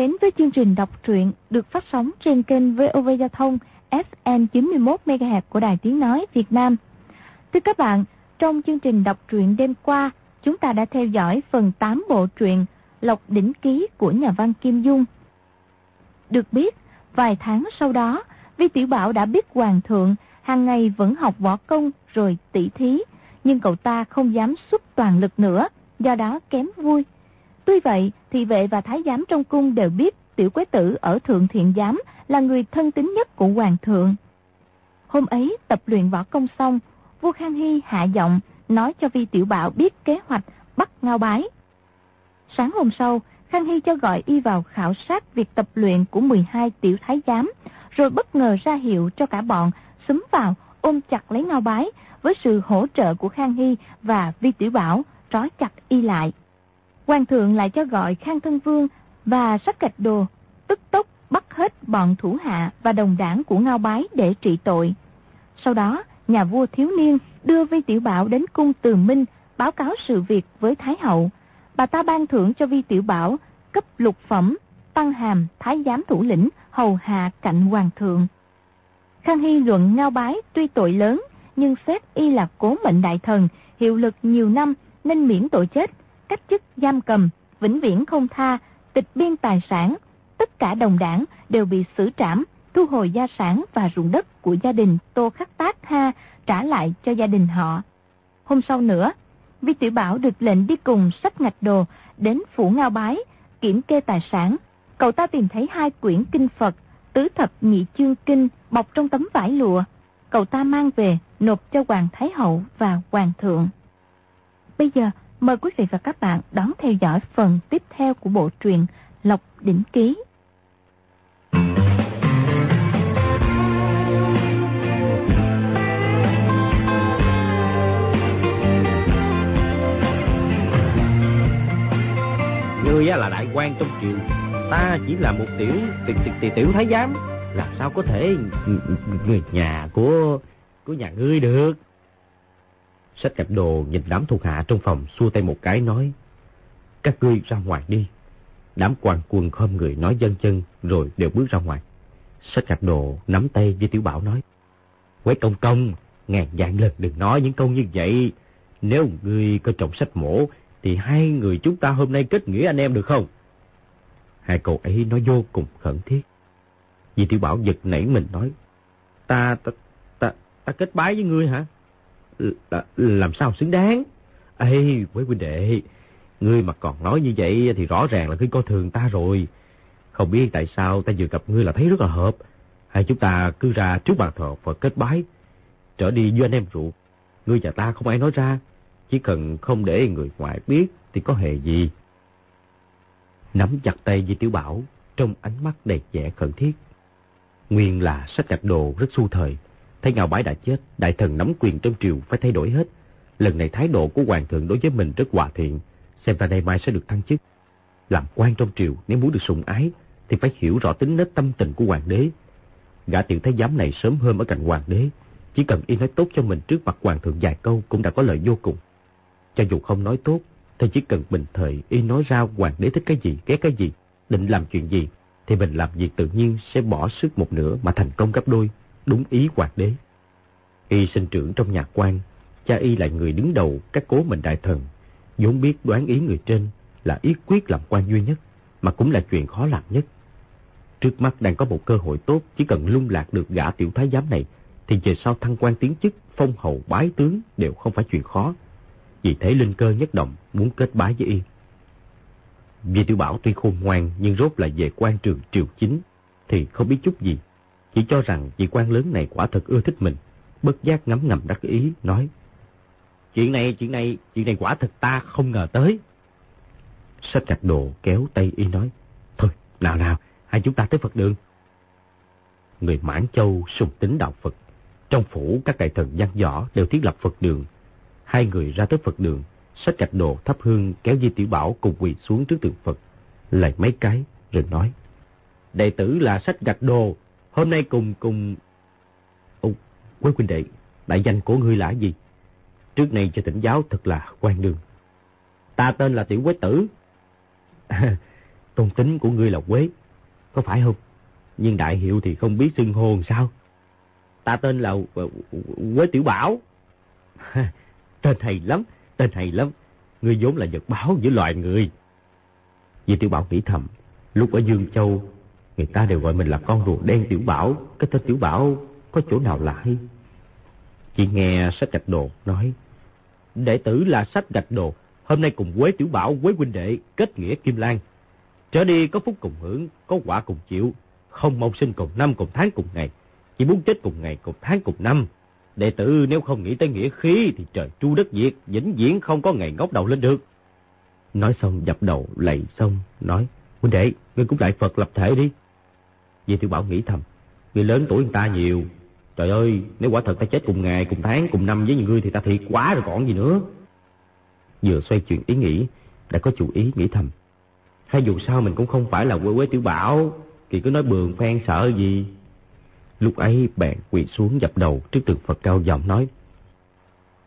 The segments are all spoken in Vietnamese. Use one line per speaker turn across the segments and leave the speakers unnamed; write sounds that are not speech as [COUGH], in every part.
đến với chương trình đọc truyện được phát sóng trên kênh VOV Giao thông FM 91 MHz của Đài Tiếng nói Việt Nam. Thưa các bạn, trong chương trình đọc truyện đêm qua, chúng ta đã theo dõi phần 8 bộ truyện Lộc đỉnh ký của nhà văn Kim Dung. Được biết, vài tháng sau đó, Vi Tiểu Bảo đã biết hoàng thượng hàng ngày vẫn học võ công rồi tỉ thí, nhưng cậu ta không dám xuất toàn lực nữa, do đó kém vui. Tuy vậy, thị vệ và thái giám trong cung đều biết tiểu quế tử ở thượng thiện giám là người thân tín nhất của hoàng thượng. Hôm ấy tập luyện võ công xong, vua Khang Hy hạ giọng nói cho Vi Tiểu Bảo biết kế hoạch bắt ngao bái. Sáng hôm sau, Khang Hy cho gọi y vào khảo sát việc tập luyện của 12 tiểu thái giám, rồi bất ngờ ra hiệu cho cả bọn xúm vào ôm chặt lấy ngao bái với sự hỗ trợ của Khang Hy và Vi Tiểu Bảo trói chặt y lại. Hoàng thượng lại cho gọi Khang Thân Vương và sách cạch đồ, tức tốc bắt hết bọn thủ hạ và đồng đảng của Ngao Bái để trị tội. Sau đó, nhà vua thiếu niên đưa Vi Tiểu Bảo đến cung Từ Minh báo cáo sự việc với Thái Hậu. Bà ta ban thưởng cho Vi Tiểu Bảo cấp lục phẩm, tăng hàm, thái giám thủ lĩnh, hầu hạ cạnh hoàng thượng. Khang Hy luận Ngao Bái tuy tội lớn, nhưng xét y là cố mệnh đại thần, hiệu lực nhiều năm nên miễn tội chết, cách chức giam cầm, vĩnh viễn không tha, tịch biên tài sản. Tất cả đồng đảng đều bị xử trảm, thu hồi gia sản và ruộng đất của gia đình Tô Khắc Tác Ha trả lại cho gia đình họ. Hôm sau nữa, Vi Tiểu Bảo được lệnh đi cùng sách ngạch đồ đến Phủ Ngao Bái, kiểm kê tài sản. Cậu ta tìm thấy hai quyển kinh Phật, tứ thập nhị chương kinh bọc trong tấm vải lụa. Cậu ta mang về, nộp cho Hoàng Thái Hậu và Hoàng Thượng. Bây giờ, mời quý vị và các bạn đón theo dõi phần tiếp theo của bộ truyện Lộc Đỉnh Ký.
Ngươi là đại quan trong triều Ta chỉ là một tiểu tiểu, tiểu, tiểu thái giám Làm sao có thể người nhà của của nhà ngươi được Sách cặp đồ nhìn đám thuộc hạ trong phòng xua tay một cái nói. Các ngươi ra ngoài đi. Đám quan quân khom người nói dân chân rồi đều bước ra ngoài. Sách cặp đồ nắm tay với Tiểu Bảo nói. Quế công công, ngàn dạng lần đừng nói những câu như vậy. Nếu ngươi có trọng sách mổ thì hai người chúng ta hôm nay kết nghĩa anh em được không? Hai câu ấy nói vô cùng khẩn thiết. Vì Tiểu Bảo giật nảy mình nói. Ta, ta, ta, ta kết bái với ngươi hả? Là, làm sao xứng đáng? Ê, quý huynh đệ, ngươi mà còn nói như vậy thì rõ ràng là ngươi coi thường ta rồi. Không biết tại sao ta vừa gặp ngươi là thấy rất là hợp. Hay chúng ta cứ ra trước bàn thờ và kết bái. Trở đi với anh em ruột. Ngươi và ta không ai nói ra. Chỉ cần không để người ngoài biết thì có hề gì. Nắm chặt tay với Tiểu Bảo, trong ánh mắt đầy vẻ khẩn thiết. Nguyên là sách gạch đồ rất xu thời. Thấy Ngao Bái đã chết, đại thần nắm quyền trong triều phải thay đổi hết. Lần này thái độ của hoàng thượng đối với mình rất hòa thiện, xem ra đây mai sẽ được thăng chức. Làm quan trong triều nếu muốn được sủng ái thì phải hiểu rõ tính nết tâm tình của hoàng đế. Gã tiểu thái giám này sớm hơn ở cạnh hoàng đế, chỉ cần y nói tốt cho mình trước mặt hoàng thượng vài câu cũng đã có lợi vô cùng. Cho dù không nói tốt, thì chỉ cần bình thời y nói ra hoàng đế thích cái gì, ghét cái gì, định làm chuyện gì, thì mình làm việc tự nhiên sẽ bỏ sức một nửa mà thành công gấp đôi đúng ý hoàng đế. Y sinh trưởng trong nhà quan, cha y là người đứng đầu các cố mệnh đại thần, vốn biết đoán ý người trên là ý quyết làm quan duy nhất, mà cũng là chuyện khó làm nhất. Trước mắt đang có một cơ hội tốt, chỉ cần lung lạc được gã tiểu thái giám này, thì về sau thăng quan tiến chức, phong hầu bái tướng đều không phải chuyện khó. Vì thế linh cơ nhất động muốn kết bái với y. Vì tiểu bảo tuy khôn ngoan nhưng rốt là về quan trường triều chính, thì không biết chút gì chỉ cho rằng vị quan lớn này quả thật ưa thích mình, bất giác ngấm ngầm đắc ý, nói. Chuyện này, chuyện này, chuyện này quả thật ta không ngờ tới. Sách gạch đồ kéo tay y nói. Thôi, nào nào, hai chúng ta tới Phật đường. Người Mãn Châu sùng tính đạo Phật. Trong phủ các đại thần văn võ đều thiết lập Phật đường. Hai người ra tới Phật đường, sách gạch đồ thắp hương kéo Di Tiểu Bảo cùng quỳ xuống trước tượng Phật. Lại mấy cái, rồi nói. Đệ tử là sách gạch đồ, Hôm nay cùng cùng... Ồ, quý huynh đệ, đại danh của ngươi là gì? Trước này cho tỉnh giáo thật là quan đường. Ta tên là Tiểu Quế Tử. [LAUGHS] tôn tính của ngươi là Quế, có phải không? Nhưng đại hiệu thì không biết xưng hồn sao? Ta tên là ờ, Quế Tiểu Bảo. [LAUGHS] tên hay lắm, tên hay lắm. Ngươi vốn là vật báo giữa loài người. Vì Tiểu Bảo nghĩ thầm, lúc ở Dương Châu, người ta đều gọi mình là con rùa đen Tiểu Bảo. Cái tên Tiểu Bảo có chỗ nào lạ hay? Chị nghe sách gạch đồ nói, đệ tử là sách gạch đồ, hôm nay cùng Quế Tiểu Bảo, Quế huynh đệ, kết nghĩa Kim Lan. Trở đi có phúc cùng hưởng, có quả cùng chịu, không mong sinh cùng năm cùng tháng cùng ngày, chỉ muốn chết cùng ngày cùng tháng cùng năm. Đệ tử nếu không nghĩ tới nghĩa khí thì trời tru đất diệt, vĩnh viễn không có ngày ngóc đầu lên được. Nói xong dập đầu lạy xong, nói, huynh đệ, ngươi cũng lại Phật lập thể đi. Vì tiểu bảo nghĩ thầm, người lớn tuổi người ta nhiều. Trời ơi, nếu quả thật ta chết cùng ngày, cùng tháng, cùng năm với những người thì ta thiệt quá rồi còn gì nữa. Vừa xoay chuyển ý nghĩ, đã có chủ ý nghĩ thầm. Hay dù sao mình cũng không phải là quê quế tiểu bảo, thì cứ nói bường phen sợ gì. Lúc ấy bạn quỳ xuống dập đầu trước tượng Phật cao giọng nói.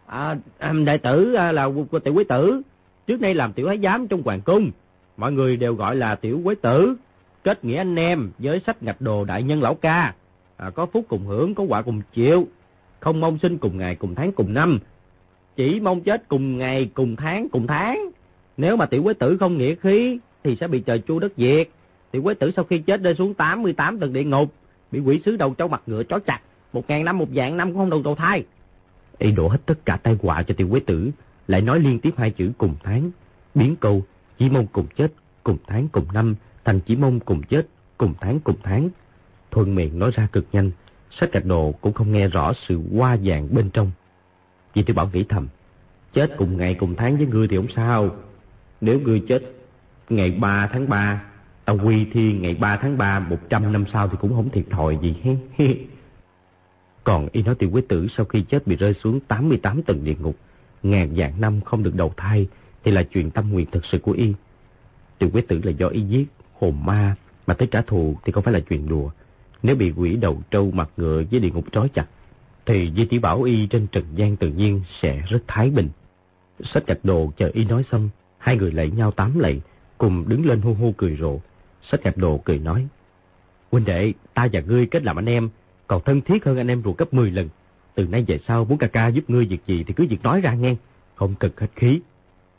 À, à đại tử à, là của tiểu quế tử, trước nay làm tiểu thái giám trong hoàng cung. Mọi người đều gọi là tiểu quế tử, kết nghĩa anh em với sách ngạch đồ đại nhân lão ca. À, có phúc cùng hưởng, có quả cùng chịu, không mong sinh cùng ngày, cùng tháng, cùng năm. Chỉ mong chết cùng ngày, cùng tháng, cùng tháng. Nếu mà tiểu quế tử không nghĩa khí, thì sẽ bị trời chua đất diệt. Tiểu quế tử sau khi chết rơi xuống 88 tầng địa ngục, bị quỷ sứ đầu trâu mặt ngựa chó chặt, một ngàn năm một dạng năm cũng không đầu đầu thai. Y đổ hết tất cả tai họa cho tiểu quế tử, lại nói liên tiếp hai chữ cùng tháng, biến câu chỉ mong cùng chết, cùng tháng cùng năm, thành chỉ mong cùng chết, cùng tháng cùng tháng. Thuận miệng nói ra cực nhanh, sách gạch đồ cũng không nghe rõ sự hoa dạng bên trong. Vì tôi bảo nghĩ thầm, chết cùng ngày cùng tháng với ngươi thì không sao. Nếu ngươi chết ngày 3 tháng 3, tao quy thi ngày 3 tháng 3 100 năm sau thì cũng không thiệt thòi gì he. [LAUGHS] Còn y nói tiểu quý tử sau khi chết bị rơi xuống 88 tầng địa ngục, ngàn dạng năm không được đầu thai thì là chuyện tâm nguyện thật sự của y. Tiểu quý tử là do y giết, hồn ma, mà tới trả thù thì không phải là chuyện đùa. Nếu bị quỷ đầu trâu mặt ngựa với địa ngục trói chặt, thì Di Tiểu Bảo Y trên trần gian tự nhiên sẽ rất thái bình. Sách gạch đồ chờ Y nói xong, hai người lạy nhau tám lạy, cùng đứng lên hu hu cười rộ. Sách gạch đồ cười nói, Huynh đệ, ta và ngươi kết làm anh em, còn thân thiết hơn anh em ruột gấp 10 lần. Từ nay về sau muốn ca ca giúp ngươi việc gì thì cứ việc nói ra nghe, không cần khách khí.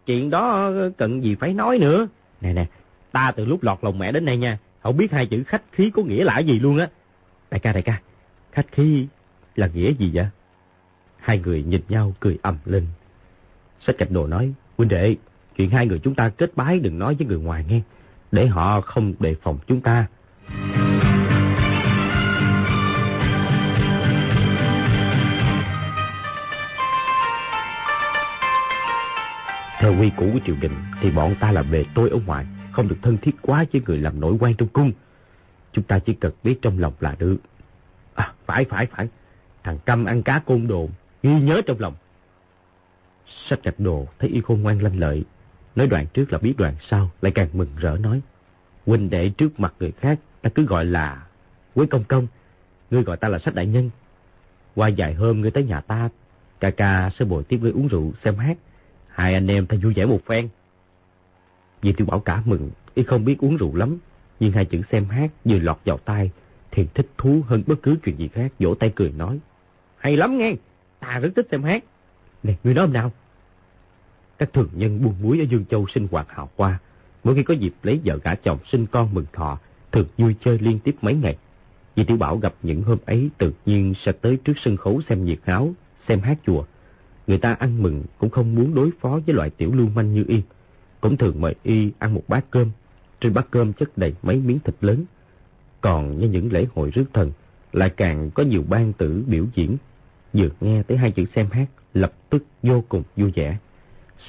Chuyện đó cần gì phải nói nữa. Nè nè, ta từ lúc lọt lòng mẹ đến nay nha, không biết hai chữ khách khí có nghĩa là gì luôn á. Đại ca, đại ca, khách khí là nghĩa gì vậy? Hai người nhìn nhau cười ầm lên. Sách cạch đồ nói, huynh đệ, chuyện hai người chúng ta kết bái đừng nói với người ngoài nghe, để họ không đề phòng chúng ta. Theo quy củ của triều đình thì bọn ta là về tôi ở ngoài, không được thân thiết quá với người làm nội quan trong cung. Chúng ta chỉ cần biết trong lòng là được. À, phải, phải, phải. Thằng Câm ăn cá côn đồ, ghi nhớ trong lòng. Sách gạch đồ thấy y khôn ngoan lanh lợi. Nói đoạn trước là biết đoạn sau, lại càng mừng rỡ nói. Huynh đệ trước mặt người khác, ta cứ gọi là Quế Công Công. Ngươi gọi ta là sách đại nhân. Qua vài hôm ngươi tới nhà ta, ca ca sẽ bồi tiếp ngươi uống rượu, xem hát. Hai anh em ta vui vẻ một phen. Vì tiểu bảo cả mừng, y không biết uống rượu lắm. Nhưng hai chữ xem hát vừa lọt vào tai thì thích thú hơn bất cứ chuyện gì khác, vỗ tay cười nói. Hay lắm nghe, ta rất thích xem hát. Nè, người nói hôm nào? Các thường nhân buôn muối ở Dương Châu sinh hoạt hào hoa. Mỗi khi có dịp lấy vợ gả chồng sinh con mừng thọ, thường vui chơi liên tiếp mấy ngày. Vì Tiểu Bảo gặp những hôm ấy tự nhiên sẽ tới trước sân khấu xem nhiệt áo, xem hát chùa. Người ta ăn mừng cũng không muốn đối phó với loại tiểu lưu manh như y. Cũng thường mời y ăn một bát cơm. Trên bát cơm chất đầy mấy miếng thịt lớn. Còn như những lễ hội rước thần, lại càng có nhiều ban tử biểu diễn. Vừa nghe tới hai chữ xem hát, lập tức vô cùng vui vẻ.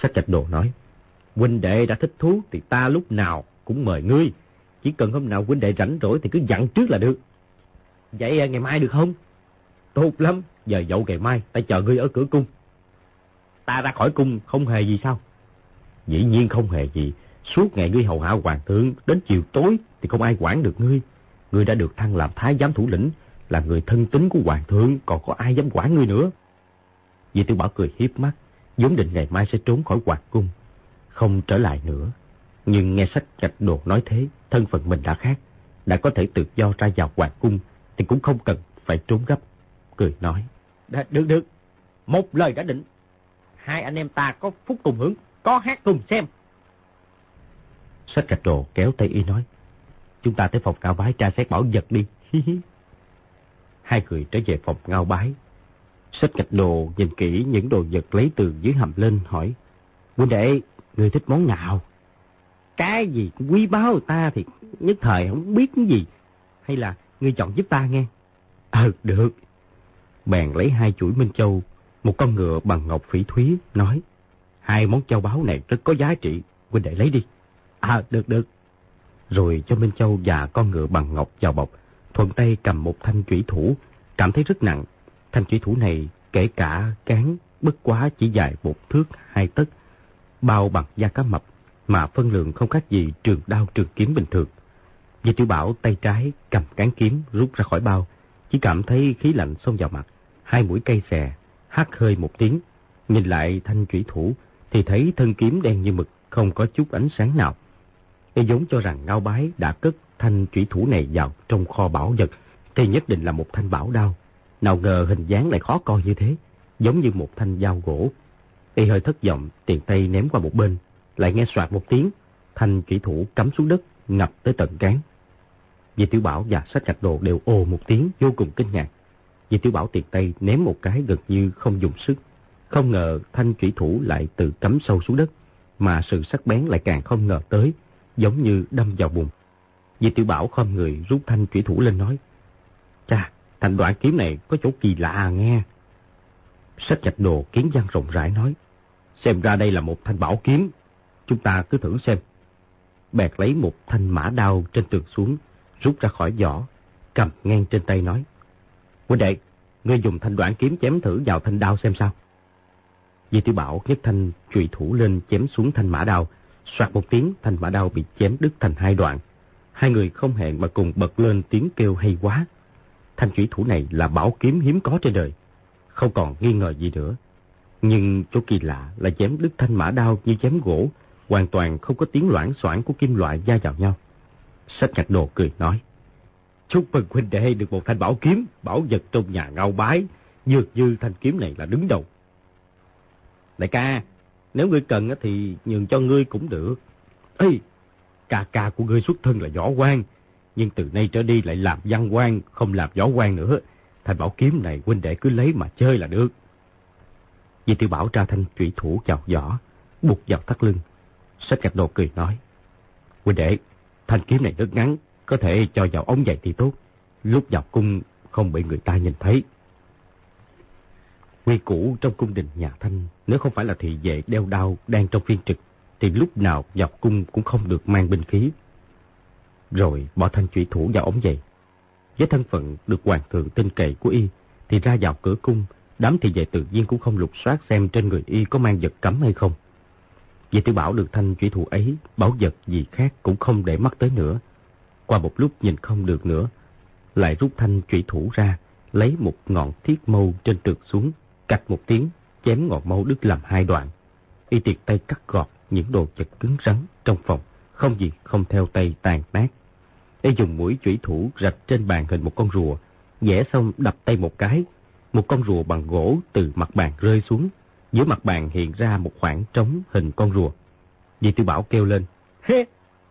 Sách trạch đồ nói, huynh đệ đã thích thú thì ta lúc nào cũng mời ngươi. Chỉ cần hôm nào huynh đệ rảnh rỗi thì cứ dặn trước là được. Vậy à, ngày mai được không? Tốt lắm, giờ dậu ngày mai, ta chờ ngươi ở cửa cung. Ta ra khỏi cung không hề gì sao? Dĩ nhiên không hề gì. Suốt ngày ngươi hầu hạ hoàng thượng, đến chiều tối thì không ai quản được ngươi. Ngươi đã được thăng làm thái giám thủ lĩnh, là người thân tín của hoàng thượng, còn có ai dám quản ngươi nữa. Vì tiểu bảo cười hiếp mắt, vốn định ngày mai sẽ trốn khỏi hoàng cung, không trở lại nữa. Nhưng nghe sách gạch đồ nói thế, thân phận mình đã khác. Đã có thể tự do ra vào hoàng cung, thì cũng không cần phải trốn gấp. Cười nói. Được, được. Một lời đã định. Hai anh em ta có phúc cùng hưởng, có hát cùng xem. Sách gạch đồ kéo tay y nói. Chúng ta tới phòng cao bái tra xét bảo vật đi. [LAUGHS] Hai người trở về phòng ngao bái. Sách gạch đồ nhìn kỹ những đồ vật lấy từ dưới hầm lên hỏi. Huynh đệ, người thích món nào? Cái gì quý báu ta thì nhất thời không biết cái gì. Hay là người chọn giúp ta nghe? Ờ, được. Bèn lấy hai chuỗi Minh Châu, một con ngựa bằng ngọc phỉ thúy, nói. Hai món châu báu này rất có giá trị, huynh đệ lấy đi. À, được, được. Rồi cho Minh Châu và con ngựa bằng ngọc vào bọc, thuận tay cầm một thanh chủy thủ, cảm thấy rất nặng. Thanh chủy thủ này, kể cả cán, bất quá chỉ dài một thước hai tấc, bao bằng da cá mập, mà phân lượng không khác gì trường đao trường kiếm bình thường. Di tiểu Bảo tay trái cầm cán kiếm rút ra khỏi bao, chỉ cảm thấy khí lạnh xông vào mặt, hai mũi cây xè, hắt hơi một tiếng. Nhìn lại thanh chủy thủ thì thấy thân kiếm đen như mực, không có chút ánh sáng nào. Y giống cho rằng Ngao Bái đã cất thanh chủy thủ này vào trong kho bảo vật, thì nhất định là một thanh bảo đao. Nào ngờ hình dáng lại khó coi như thế, giống như một thanh dao gỗ. Y hơi thất vọng, tiền tay ném qua một bên, lại nghe soạt một tiếng, thanh chủy thủ cắm xuống đất, ngập tới tận cán. Vì Tiểu Bảo và sách gạch đồ đều ồ một tiếng vô cùng kinh ngạc. Vì Tiểu Bảo tiền tay ném một cái gần như không dùng sức. Không ngờ thanh chủy thủ lại từ cắm sâu xuống đất, mà sự sắc bén lại càng không ngờ tới, giống như đâm vào bụng. Di Tiểu Bảo không người rút thanh chủy thủ lên nói. Chà, thành đoạn kiếm này có chỗ kỳ lạ à, nghe. Sách chạch đồ kiến văn rộng rãi nói. Xem ra đây là một thanh bảo kiếm. Chúng ta cứ thử xem. Bẹt lấy một thanh mã đao trên tường xuống, rút ra khỏi vỏ, cầm ngang trên tay nói. Huynh đệ, ngươi dùng thanh đoạn kiếm chém thử vào thanh đao xem sao. Di Tiểu Bảo nhấc thanh trùy thủ lên chém xuống thanh mã đao. Soạt một tiếng, thanh mã đao bị chém đứt thành hai đoạn. Hai người không hẹn mà cùng bật lên tiếng kêu hay quá. Thanh trùy thủ này là bảo kiếm hiếm có trên đời. Không còn nghi ngờ gì nữa. Nhưng chỗ kỳ lạ là chém đứt thanh mã đao như chém gỗ, hoàn toàn không có tiếng loãng xoảng của kim loại va vào nhau. Sách nhạc đồ cười nói. Chúc mừng huynh đệ được một thanh bảo kiếm, bảo vật trong nhà ngao bái. Dược dư thanh kiếm này là đứng đầu. Đại ca, nếu ngươi cần thì nhường cho ngươi cũng được. Ê, ca ca của ngươi xuất thân là võ quan, nhưng từ nay trở đi lại làm văn quan, không làm võ quan nữa. Thanh bảo kiếm này huynh đệ cứ lấy mà chơi là được. Di tiểu bảo tra thanh trụy thủ vào vỏ, buộc vào thắt lưng. Sách gạch đồ cười nói. Huynh đệ, thanh kiếm này rất ngắn, có thể cho vào ống giày thì tốt. Lúc vào cung không bị người ta nhìn thấy. Quy củ trong cung đình nhà Thanh, nếu không phải là thị vệ đeo đao đang trong phiên trực, thì lúc nào vào cung cũng không được mang binh khí. Rồi bỏ thanh trụy thủ vào ống giày. Với thân phận được hoàng thượng tin cậy của y, thì ra vào cửa cung, đám thị vệ tự nhiên cũng không lục soát xem trên người y có mang vật cấm hay không. Vì tiểu bảo được thanh trụy thủ ấy, bảo vật gì khác cũng không để mắt tới nữa. Qua một lúc nhìn không được nữa, lại rút thanh trụy thủ ra, lấy một ngọn thiết mâu trên trượt xuống, cạch một tiếng, chém ngọn mâu đứt làm hai đoạn. Y tiệt tay cắt gọt những đồ vật cứng rắn trong phòng, không gì không theo tay tàn nát. Y dùng mũi chủy thủ rạch trên bàn hình một con rùa, vẽ xong đập tay một cái, một con rùa bằng gỗ từ mặt bàn rơi xuống, giữa mặt bàn hiện ra một khoảng trống hình con rùa. Dì Tư Bảo kêu lên, Hê,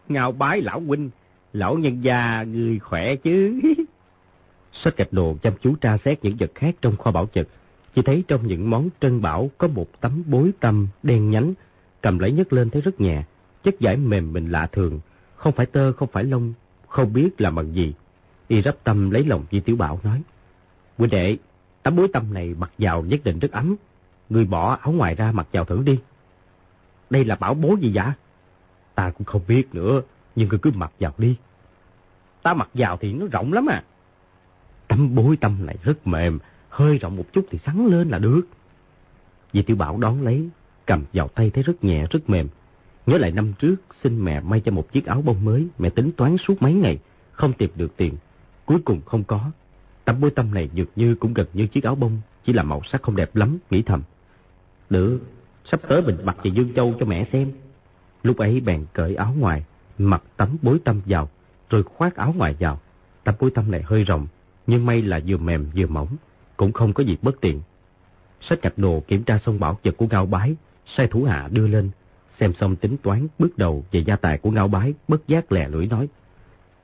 ngào bái lão huynh, lão nhân gia người khỏe chứ. [LAUGHS] Sách gạch đồ chăm chú tra xét những vật khác trong kho bảo vật, chỉ thấy trong những món trân bảo có một tấm bối tâm đen nhánh, cầm lấy nhấc lên thấy rất nhẹ, chất giải mềm mình lạ thường, không phải tơ, không phải lông, không biết là bằng gì. Y rắp tâm lấy lòng Di Tiểu Bảo nói, Huynh đệ, tấm bối tâm này mặc vào nhất định rất ấm, người bỏ áo ngoài ra mặc vào thử đi. Đây là bảo bối gì vậy? Ta cũng không biết nữa, nhưng cứ cứ mặc vào đi. Ta mặc vào thì nó rộng lắm à. Tấm bối tâm này rất mềm, hơi rộng một chút thì sắn lên là được. Vì tiểu bảo đón lấy, cầm vào tay thấy rất nhẹ, rất mềm. Nhớ lại năm trước, xin mẹ may cho một chiếc áo bông mới, mẹ tính toán suốt mấy ngày, không tìm được tiền. Cuối cùng không có. Tấm bối tâm này dường như cũng gần như chiếc áo bông, chỉ là màu sắc không đẹp lắm, nghĩ thầm. Được, sắp tới mình mặc về Dương Châu cho mẹ xem. Lúc ấy bèn cởi áo ngoài, mặc tấm bối tâm vào, rồi khoác áo ngoài vào. Tấm bối tâm này hơi rộng, nhưng may là vừa mềm vừa mỏng, cũng không có gì bất tiện. Sách cặp đồ kiểm tra xong bảo vật của Ngao Bái, sai thủ hạ đưa lên, xem xong tính toán bước đầu về gia tài của Ngao Bái, bất giác lè lưỡi nói.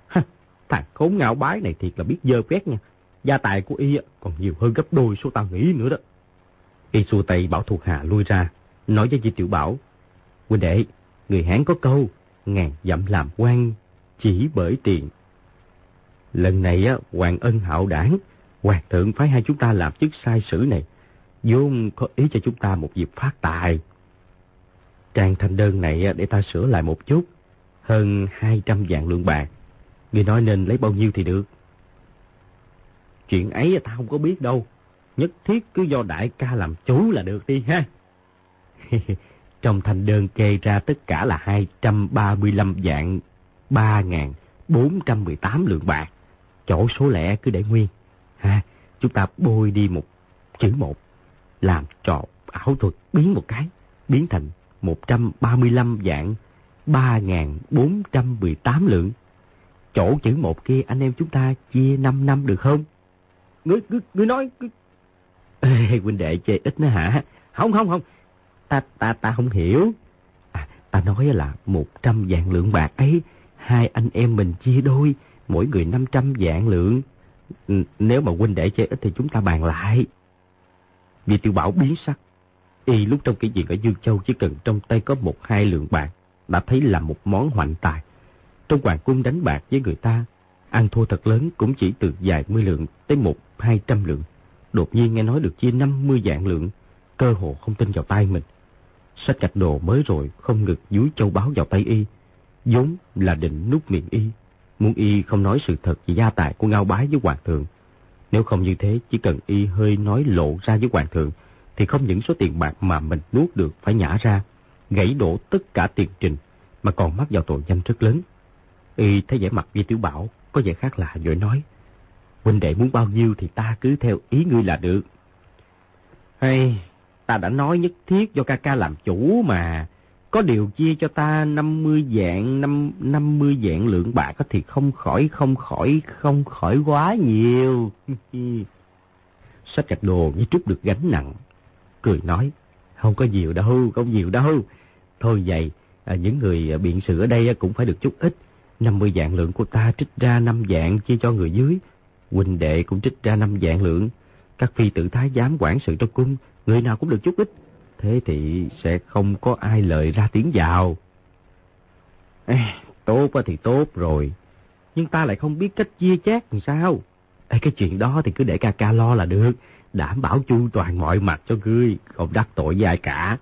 Ha, thằng khốn Ngao Bái này thiệt là biết dơ quét nha, gia tài của y còn nhiều hơn gấp đôi số tao nghĩ nữa đó. Y xua tay bảo thuộc hạ lui ra, nói với Di Tiểu Bảo, Huynh đệ, người Hán có câu, ngàn dặm làm quan chỉ bởi tiền. Lần này á, Hoàng ân hạo đảng, Hoàng thượng phái hai chúng ta làm chức sai sử này, vốn có ý cho chúng ta một dịp phát tài. Trang thanh đơn này để ta sửa lại một chút, hơn 200 vạn lượng bạc. Người nói nên lấy bao nhiêu thì được. Chuyện ấy ta không có biết đâu. Nhất thiết cứ do đại ca làm chủ là được đi ha. [LAUGHS] Trong thành đơn kê ra tất cả là 235 vạn 3.418 lượng bạc. Chỗ số lẻ cứ để nguyên. Ha, chúng ta bôi đi một chữ một. Làm trò ảo thuật biến một cái. Biến thành 135 dạng 3.418 lượng. Chỗ chữ một kia anh em chúng ta chia 5 năm được không? Ngươi, ngươi, ngươi nói... Ngươi... Ê, huynh đệ chê ít nữa hả? Không, không, không. Ta, ta, ta không hiểu. À, ta nói là 100 dạng lượng bạc ấy, hai anh em mình chia đôi, mỗi người 500 dạng lượng. Nếu mà huynh để chê ít thì chúng ta bàn lại. Vì tiểu bảo biến sắc. Y lúc trong cái diện ở Dương Châu chỉ cần trong tay có một hai lượng bạc, đã thấy là một món hoạnh tài. Trong hoàng cung đánh bạc với người ta, ăn thua thật lớn cũng chỉ từ vài mươi lượng tới một hai trăm lượng. Đột nhiên nghe nói được chia năm mươi vạn lượng, cơ hồ không tin vào tay mình. Sách cạch đồ mới rồi không ngực dúi châu báo vào tay y, vốn là định nút miệng y, muốn y không nói sự thật về gia tài của Ngao Bái với Hoàng thượng. Nếu không như thế, chỉ cần y hơi nói lộ ra với Hoàng thượng, thì không những số tiền bạc mà mình nuốt được phải nhả ra, gãy đổ tất cả tiền trình, mà còn mắc vào tội danh rất lớn. Y thấy vẻ mặt Di Tiểu Bảo có vẻ khác lạ rồi nói, huynh đệ muốn bao nhiêu thì ta cứ theo ý ngươi là được. Hay, ta đã nói nhất thiết do ca ca làm chủ mà, có điều chia cho ta 50 dạng, 5, 50 dạng lượng bạc thì không khỏi, không khỏi, không khỏi quá nhiều. [LAUGHS] Sách chặt đồ như trút được gánh nặng, cười nói, không có nhiều đâu, không nhiều đâu. Thôi vậy, à, những người à, biện sự ở đây cũng phải được chút ít. 50 dạng lượng của ta trích ra 5 dạng chia cho người dưới. Huynh đệ cũng trích ra 5 dạng lượng. Các phi tử thái giám quản sự trong cung, người nào cũng được chút ít. Thế thì sẽ không có ai lời ra tiếng vào. Ê, tốt thì tốt rồi. Nhưng ta lại không biết cách chia chác làm sao. Ê, cái chuyện đó thì cứ để ca ca lo là được. Đảm bảo chu toàn mọi mặt cho ngươi, không đắc tội với ai cả.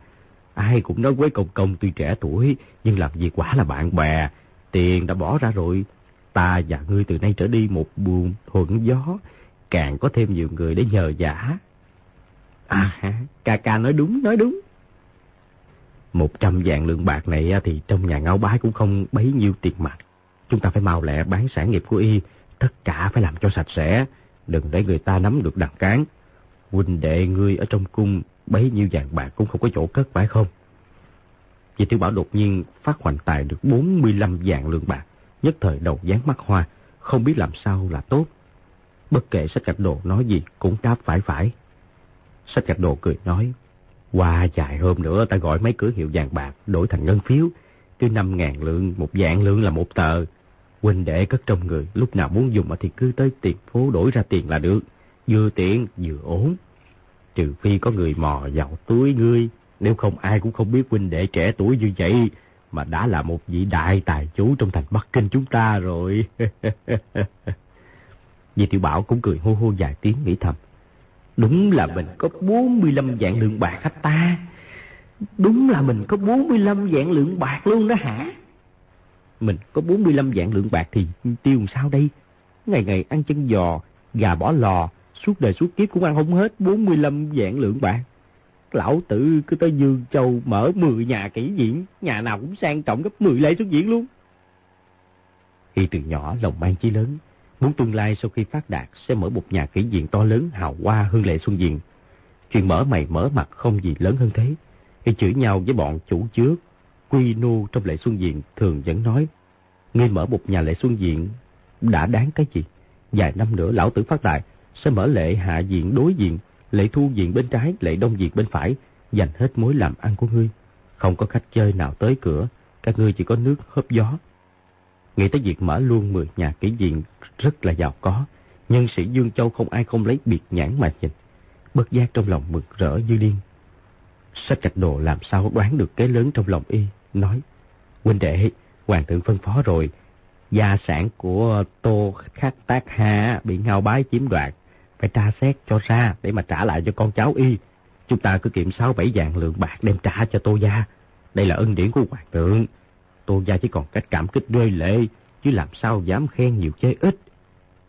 Ai cũng nói với công công tuy trẻ tuổi, nhưng làm việc quả là bạn bè. Tiền đã bỏ ra rồi. Ta và ngươi từ nay trở đi một buồn thuận gió, càng có thêm nhiều người để nhờ giả. À, ca ca nói đúng, nói đúng. Một trăm vạn lượng bạc này thì trong nhà ngáo bái cũng không bấy nhiêu tiền mặt. Chúng ta phải mau lẹ bán sản nghiệp của y, tất cả phải làm cho sạch sẽ, đừng để người ta nắm được đằng cán. Huynh đệ ngươi ở trong cung bấy nhiêu vàng bạc cũng không có chỗ cất phải không? Vì tiểu bảo đột nhiên phát hoành tài được 45 vạn lượng bạc, nhất thời đầu dán mắt hoa, không biết làm sao là tốt. Bất kể sách gạch đồ nói gì cũng đáp phải phải. Sách gạch đồ cười nói, qua vài hôm nữa ta gọi mấy cửa hiệu vàng bạc đổi thành ngân phiếu, cứ 5 ngàn lượng, một dạng lượng là một tờ. Huynh đệ cất trong người, lúc nào muốn dùng thì cứ tới tiệm phố đổi ra tiền là được. Vừa tiện, vừa ổn. Trừ phi có người mò vào túi ngươi, nếu không ai cũng không biết huynh đệ trẻ tuổi như vậy, mà đã là một vị đại tài chủ trong thành Bắc Kinh chúng ta rồi. [LAUGHS] Vì tiểu bảo cũng cười hô hô vài tiếng nghĩ thầm. Đúng là mình có 45 vạn lượng bạc hả ta. Đúng là mình có 45 vạn lượng bạc luôn đó hả? Mình có 45 vạn lượng bạc thì tiêu sao đây? Ngày ngày ăn chân giò, gà bỏ lò, suốt đời suốt kiếp cũng ăn không hết 45 vạn lượng bạc. Lão tử cứ tới Dương Châu mở 10 nhà kỹ diễn, nhà nào cũng sang trọng gấp 10 lễ xuất diễn luôn. Y từ nhỏ lòng mang chí lớn, muốn tương lai sau khi phát đạt sẽ mở một nhà kỹ diện to lớn hào hoa hơn lệ xuân diện. Chuyện mở mày mở mặt không gì lớn hơn thế. khi chửi nhau với bọn chủ trước, Quy nô trong lệ xuân diện thường vẫn nói, ngươi mở một nhà lệ xuân diện đã đáng cái gì? Vài năm nữa lão tử phát tài, sẽ mở lệ hạ diện đối diện, lệ thu diện bên trái, lệ đông diện bên phải, dành hết mối làm ăn của ngươi. Không có khách chơi nào tới cửa, các ngươi chỉ có nước hớp gió. Nghĩ tới việc mở luôn 10 nhà kỹ diện rất là giàu có, nhân sĩ Dương Châu không ai không lấy biệt nhãn mà nhìn. Bất giác trong lòng mực rỡ như điên. Sách trạch đồ làm sao đoán được cái lớn trong lòng y, nói, huynh đệ, hoàng thượng phân phó rồi, gia sản của Tô Khắc Tác Hà bị ngao bái chiếm đoạt, phải tra xét cho ra để mà trả lại cho con cháu y. Chúng ta cứ kiệm sáu bảy vạn lượng bạc đem trả cho Tô Gia. Đây là ân điển của hoàng thượng. Tô Gia chỉ còn cách cảm kích rơi lệ, chứ làm sao dám khen nhiều chơi ít.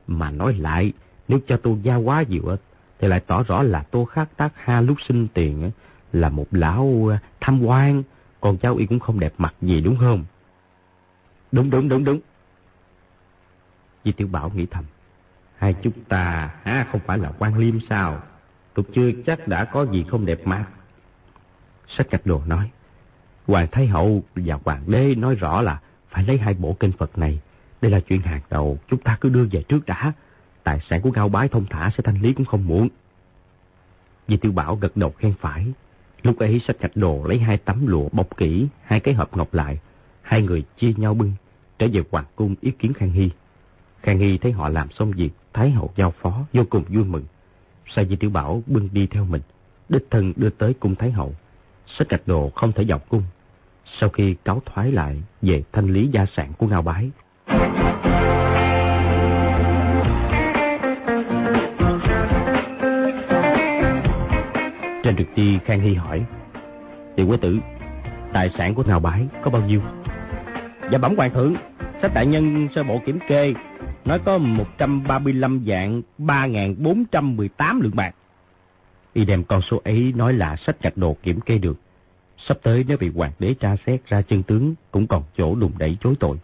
Mà nói lại, nếu cho Tô Gia quá nhiều thì lại tỏ rõ là Tô Khắc Tác Ha lúc sinh tiền là một lão à, tham quan, còn cháu y cũng không đẹp mặt gì đúng không? Đúng đúng đúng đúng. Di Tiểu Bảo nghĩ thầm. Hai chúng ta ha, không phải là quan liêm sao? Tôi chưa chắc đã có gì không đẹp mặt. Sách cạch đồ nói. Hoàng Thái Hậu và Hoàng đế nói rõ là phải lấy hai bộ kinh Phật này. Đây là chuyện hàng đầu, chúng ta cứ đưa về trước đã. Tài sản của Cao Bái thông thả sẽ thanh lý cũng không muộn. Di Tiểu Bảo gật đầu khen phải. Lúc ấy sách chặt đồ lấy hai tấm lụa bọc kỹ, hai cái hộp ngọc lại. Hai người chia nhau bưng, trở về Hoàng Cung ý kiến Khang Hy. Khang Hy thấy họ làm xong việc, Thái hậu giao phó, vô cùng vui mừng. Sai Di Tiểu Bảo bưng đi theo mình, đích thân đưa tới cung Thái hậu. Sách gạch đồ không thể vào cung. Sau khi cáo thoái lại về thanh lý gia sản của Ngao Bái. Trên trực ti Khang Hy hỏi, Tiểu quế tử, tài sản của Ngao Bái có bao nhiêu? Dạ bẩm hoàng thượng, sách đại nhân sơ bộ kiểm kê Nói có 135 dạng 3.418 lượng bạc. Y đem con số ấy nói là sách chặt đồ kiểm kê được. Sắp tới nếu bị hoàng đế tra xét ra chân tướng cũng còn chỗ đùng đẩy chối tội.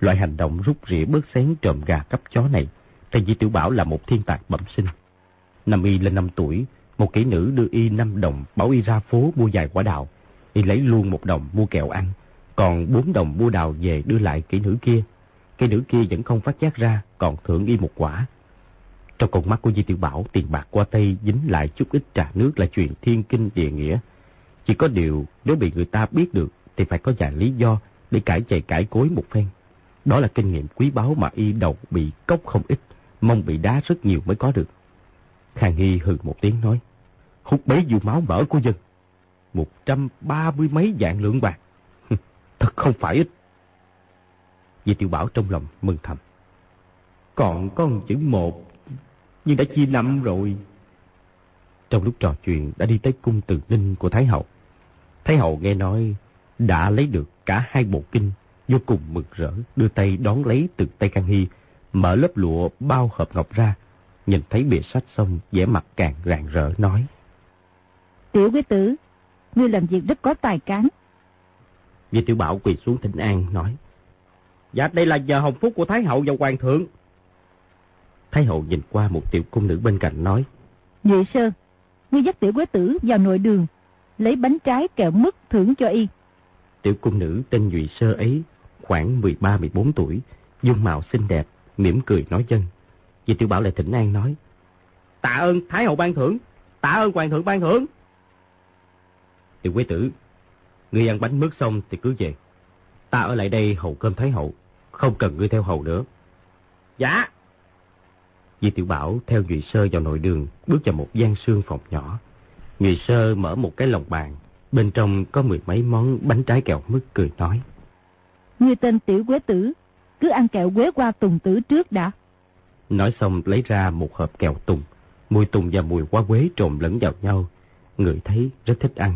Loại hành động rút rỉa bớt xén trộm gà cấp chó này, thầy Di Tiểu Bảo là một thiên tạc bẩm sinh. Năm y lên 5 tuổi, một kỹ nữ đưa y 5 đồng bảo y ra phố mua vài quả đào. Y lấy luôn một đồng mua kẹo ăn, còn 4 đồng mua đào về đưa lại kỹ nữ kia Kỹ nữ kia vẫn không phát giác ra, còn thưởng y một quả. Trong con mắt của Di Tiểu Bảo, tiền bạc qua tay dính lại chút ít trà nước là chuyện thiên kinh địa nghĩa. Chỉ có điều, nếu bị người ta biết được, thì phải có vài lý do để cải chạy cải cối một phen. Đó là kinh nghiệm quý báu mà y đầu bị cốc không ít, mong bị đá rất nhiều mới có được. Khang Hy hừ một tiếng nói, hút bấy nhiêu máu mỡ của dân. Một trăm ba mươi mấy dạng lượng bạc. Thật không phải ít. Vì Tiểu Bảo trong lòng mừng thầm. Còn có một chữ một, nhưng đã chia năm rồi. Trong lúc trò chuyện đã đi tới cung từ ninh của Thái Hậu. Thái Hậu nghe nói đã lấy được cả hai bộ kinh, vô cùng mừng rỡ, đưa tay đón lấy từ tay Can Hy, mở lớp lụa bao hộp ngọc ra, nhìn thấy bìa sách xong, vẻ mặt càng rạng rỡ nói.
Tiểu quý tử, ngươi làm việc rất có tài cán.
Di Tiểu Bảo quỳ xuống thỉnh an, nói. Dạ đây là giờ hồng phúc của Thái Hậu và Hoàng thượng. Thái Hậu nhìn qua một tiểu cung nữ bên cạnh nói.
Nhị sơ, ngươi dắt tiểu quế tử vào nội đường, lấy bánh trái kẹo mứt thưởng cho y.
Tiểu cung nữ tên Nhụy Sơ ấy khoảng 13-14 tuổi, dung mạo xinh đẹp, mỉm cười nói chân. Vì tiểu bảo lại thỉnh an nói. Tạ ơn Thái Hậu ban thưởng, tạ ơn Hoàng thượng ban thưởng. Tiểu quế tử, ngươi ăn bánh mứt xong thì cứ về. Ta ở lại đây hầu cơm Thái Hậu, không cần ngươi theo hầu nữa. Dạ. Di Tiểu Bảo theo Duy Sơ vào nội đường, bước vào một gian xương phòng nhỏ. Duy Sơ mở một cái lồng bàn, bên trong có mười mấy món bánh trái kẹo mứt cười nói.
Ngươi tên Tiểu Quế Tử, cứ ăn kẹo quế qua tùng tử trước đã.
Nói xong lấy ra một hộp kẹo tùng, mùi tùng và mùi hoa quế trộn lẫn vào nhau. Người thấy rất thích ăn.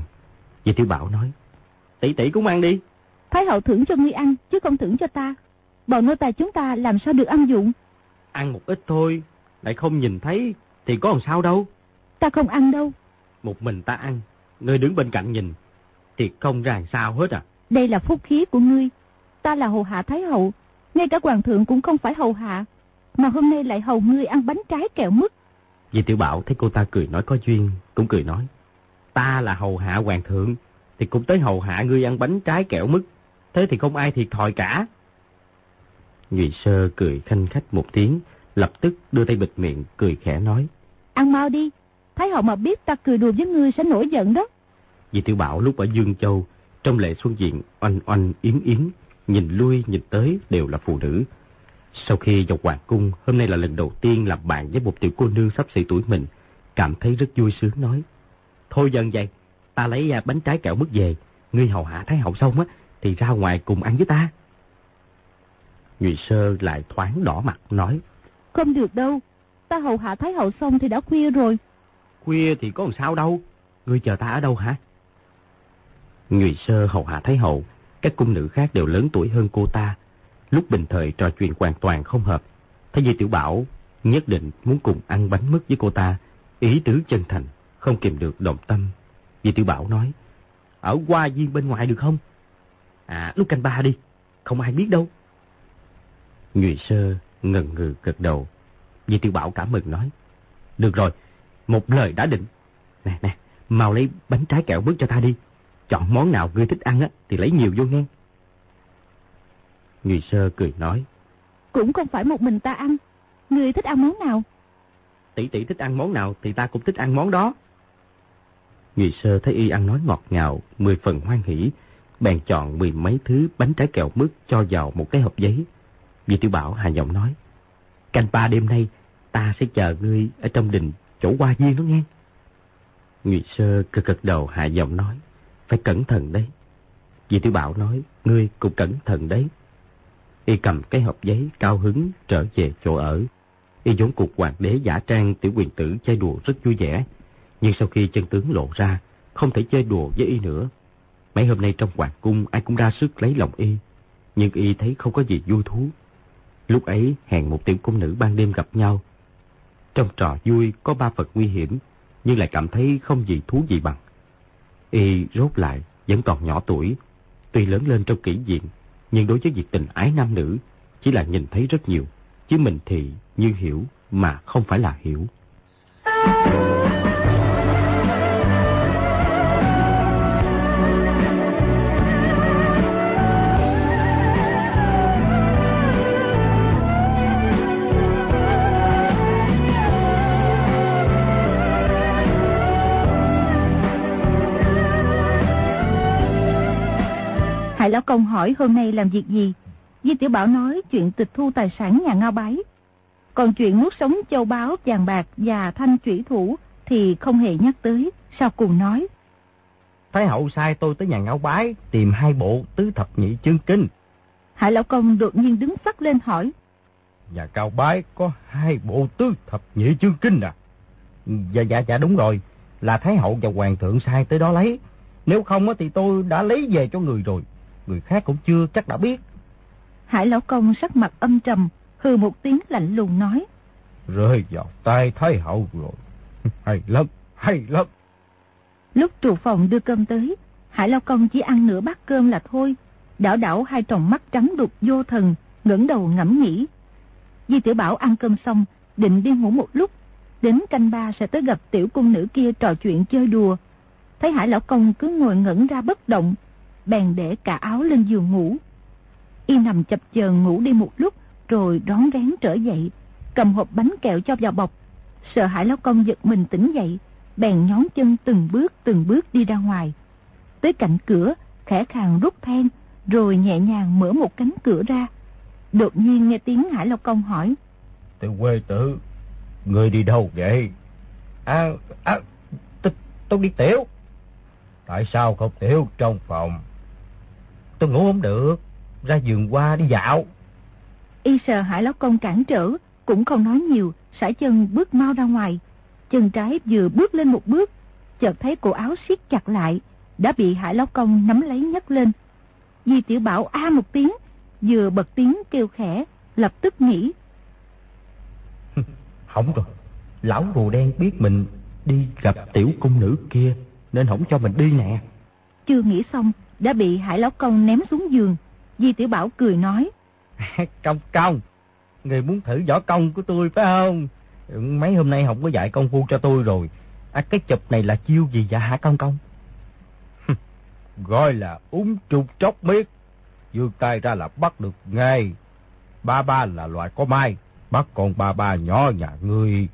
Di Tiểu Bảo nói, tỷ tỷ cũng ăn đi.
Thái hậu thưởng cho ngươi ăn, chứ không thưởng cho ta. Bọn nô tài chúng ta làm sao được ăn dụng?
Ăn một ít thôi, lại không nhìn thấy, thì có làm sao đâu.
Ta không ăn đâu.
Một mình ta ăn, ngươi đứng bên cạnh nhìn, thì không ra sao hết à.
Đây là phúc khí của ngươi. Ta là hầu hạ Thái hậu, ngay cả hoàng thượng cũng không phải hầu hạ. Mà hôm nay lại hầu ngươi ăn bánh trái kẹo mứt.
Vì tiểu bảo thấy cô ta cười nói có duyên, cũng cười nói. Ta là hầu hạ hoàng thượng, thì cũng tới hầu hạ ngươi ăn bánh trái kẹo mứt. Thế thì không ai thiệt thòi cả. Nhụy Sơ cười khanh khách một tiếng, lập tức đưa tay bịt miệng, cười khẽ nói.
Ăn mau đi, Thái hậu mà biết ta cười đùa với ngươi sẽ nổi giận đó.
Vì Tiểu Bảo lúc ở Dương Châu, trong lệ xuân diện oanh oanh yếm yếm, nhìn lui nhìn tới đều là phụ nữ. Sau khi vào hoàng cung, hôm nay là lần đầu tiên làm bạn với một tiểu cô nương sắp xỉ tuổi mình, cảm thấy rất vui sướng nói. Thôi dần vậy, ta lấy à, bánh trái kẹo mứt về, ngươi hầu hạ Thái hậu xong á, thì ra ngoài cùng ăn với ta. Nhụy Sơ lại thoáng đỏ mặt nói.
Không được đâu, ta hầu hạ Thái hậu xong thì đã khuya rồi.
Khuya thì có làm sao đâu, ngươi chờ ta ở đâu hả? Người Sơ hầu hạ Thái hậu, các cung nữ khác đều lớn tuổi hơn cô ta. Lúc bình thời trò chuyện hoàn toàn không hợp. Thế vì Tiểu Bảo nhất định muốn cùng ăn bánh mứt với cô ta, ý tứ chân thành, không kìm được động tâm. Vì Tiểu Bảo nói, ở qua viên bên ngoài được không? À, lúc canh ba đi, không ai biết đâu. Người Sơ ngần ngừ gật đầu. Vì Tiểu Bảo cảm mừng nói, được rồi, một lời đã định. Nè, nè, mau lấy bánh trái kẹo mứt cho ta đi. Chọn món nào ngươi thích ăn á, thì lấy nhiều vô nghe. Người sơ cười nói.
Cũng không phải một mình ta ăn. Người thích ăn món nào?
Tỷ tỷ thích ăn món nào thì ta cũng thích ăn món đó. Người sơ thấy y ăn nói ngọt ngào, mười phần hoan hỷ, bèn chọn mười mấy thứ bánh trái kẹo mứt cho vào một cái hộp giấy. Vì tiểu bảo hà giọng nói, canh ba đêm nay, ta sẽ chờ ngươi ở trong đình chỗ hoa viên đó nghe. Người sơ cực cực đầu hạ giọng nói, phải cẩn thận đấy. Vì tiểu bảo nói, ngươi cũng cẩn thận đấy. Y cầm cái hộp giấy cao hứng trở về chỗ ở. Y vốn cục hoàng đế giả trang tiểu quyền tử chơi đùa rất vui vẻ. Nhưng sau khi chân tướng lộ ra, không thể chơi đùa với Y nữa. Mấy hôm nay trong hoàng cung ai cũng ra sức lấy lòng Y. Nhưng Y thấy không có gì vui thú. Lúc ấy hẹn một tiểu cung nữ ban đêm gặp nhau. Trong trò vui có ba phần nguy hiểm, nhưng lại cảm thấy không gì thú gì bằng. Y rốt lại, vẫn còn nhỏ tuổi. Tuy lớn lên trong kỹ diện, nhưng đối với việc tình ái nam nữ, chỉ là nhìn thấy rất nhiều, chứ mình thì như hiểu mà không phải là hiểu.
Lão Công hỏi hôm nay làm việc gì? Di Tiểu Bảo nói chuyện tịch thu tài sản nhà ngao bái. Còn chuyện nuốt sống châu báu, vàng bạc và thanh trủy thủ thì không hề nhắc tới, sau cùng nói.
Thái hậu sai tôi tới nhà ngao bái tìm hai bộ tứ thập nhị chương kinh.
Hải Lão Công đột nhiên đứng sắc lên hỏi.
Nhà cao bái có hai bộ tứ thập nhị chương kinh à? Dạ dạ dạ đúng rồi, là Thái hậu và Hoàng thượng sai tới đó lấy. Nếu không thì tôi đã lấy về cho người rồi người khác cũng chưa chắc đã biết.
Hải Lão Công sắc mặt âm trầm, hừ một tiếng lạnh lùng nói.
Rơi vào tay Thái Hậu rồi. [LAUGHS] hay lắm, hay lắm.
Lúc trụ phòng đưa cơm tới, Hải Lão Công chỉ ăn nửa bát cơm là thôi. Đảo đảo hai tròng mắt trắng đục vô thần, ngẩng đầu ngẫm nghĩ. Di Tiểu Bảo ăn cơm xong, định đi ngủ một lúc. Đến canh ba sẽ tới gặp tiểu cung nữ kia trò chuyện chơi đùa. Thấy Hải Lão Công cứ ngồi ngẩn ra bất động, bèn để cả áo lên giường ngủ. Y nằm chập chờn ngủ đi một lúc, rồi rón rén trở dậy, cầm hộp bánh kẹo cho vào bọc. Sợ hãi lão công giật mình tỉnh dậy, bèn nhón chân từng bước từng bước đi ra ngoài. Tới cạnh cửa, khẽ khàng rút then, rồi nhẹ nhàng mở một cánh cửa ra. Đột nhiên nghe tiếng Hải Lão Công hỏi.
Tiểu quê tử, người đi đâu vậy? À, à, tôi đi tiểu. Tại sao không tiểu trong phòng? Tôi ngủ không được, ra giường qua đi dạo.
Y sợ Hải Lão Công cản trở, cũng không nói nhiều, sải chân bước mau ra ngoài. Chân trái vừa bước lên một bước, chợt thấy cổ áo siết chặt lại, đã bị Hải Lão Công nắm lấy nhấc lên. Di Tiểu Bảo a một tiếng, vừa bật tiếng kêu khẽ, lập tức nghĩ. [LAUGHS]
Hỏng rồi, lão rùa đen biết mình đi gặp tiểu cung nữ kia, nên không cho mình đi nè.
Chưa nghĩ xong, đã bị Hải Lão Công ném xuống giường. Di Tiểu Bảo cười nói. [LAUGHS]
công công, người muốn thử võ công của tôi phải không? Mấy hôm nay không có dạy công phu cho tôi rồi. À, cái chụp này là chiêu gì vậy hả công công? [LAUGHS] gọi là úng trục tróc miết. Dương tay ra là bắt được ngay. Ba ba là loại có mai, bắt con ba ba nhỏ nhà ngươi.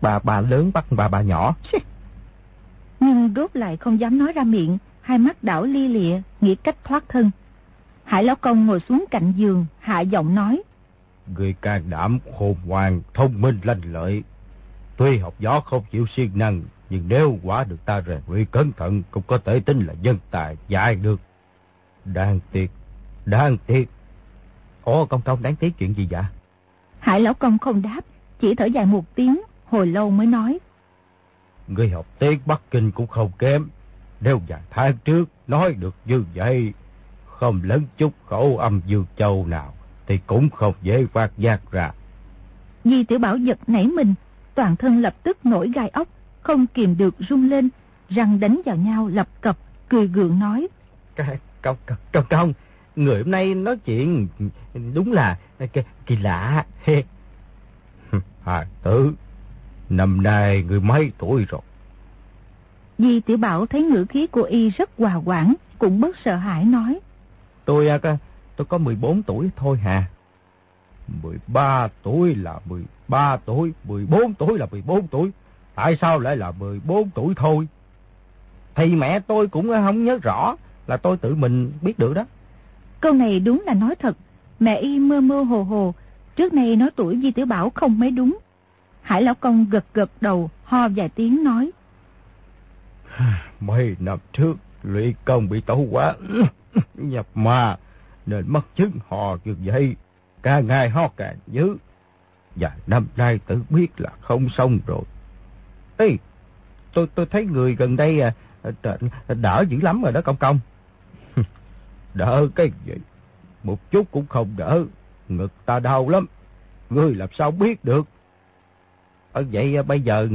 Bà bà lớn bắt bà bà nhỏ. [LAUGHS]
Nhưng rốt lại không dám nói ra miệng, hai mắt đảo lia lịa, nghĩ cách thoát thân. Hải Lão Công ngồi xuống cạnh giường, hạ giọng nói.
Người can đảm, khôn ngoan, thông minh, lanh lợi. Tuy học gió không chịu siêng năng, nhưng nếu quả được ta rèn luyện cẩn thận, cũng có thể tính là dân tài dạy được. Đáng tiếc, đáng tiếc.
Ồ, công công đáng tiếc chuyện gì vậy?
Hải Lão Công không đáp, chỉ thở dài một tiếng, hồi lâu mới nói.
Người học tiếng Bắc Kinh cũng không kém. Nếu vài tháng trước nói được như vậy, không lấn chút khẩu âm dương châu nào, thì cũng không dễ phát giác ra.
Di tiểu bảo giật nảy mình, toàn thân lập tức nổi gai ốc, không kìm được rung lên, răng đánh vào nhau lập cập, cười gượng nói.
Công, công, công, công, người hôm nay nói chuyện đúng là kỳ, kỳ lạ. [LAUGHS]
Hà tử, năm nay người mấy tuổi rồi?
Di tiểu bảo thấy ngữ khí của y rất hòa quảng, cũng bất sợ hãi nói.
Tôi à, tôi có 14 tuổi thôi hà.
13 tuổi là 13 tuổi, 14 tuổi là 14 tuổi. Tại sao lại là 14 tuổi thôi?
Thì mẹ tôi cũng không nhớ rõ, là tôi tự mình biết được đó.
Câu này đúng là nói thật. Mẹ y mơ mơ hồ hồ, trước nay nói tuổi Di Tiểu Bảo không mấy đúng. Hải Lão Công gật gật đầu, ho vài tiếng nói.
Mấy năm trước, luyện công bị tẩu quá, nhập ma, nên mất chứng hò như vậy. Càng ngày ho càng dữ. Và năm nay tự biết là không xong rồi.
Ê, tôi tôi thấy người gần đây à, đỡ dữ lắm rồi đó công công. [LAUGHS]
đỡ cái gì? Một chút cũng không đỡ. Ngực ta đau lắm. Ngươi làm sao biết được?
Ờ, vậy à, bây giờ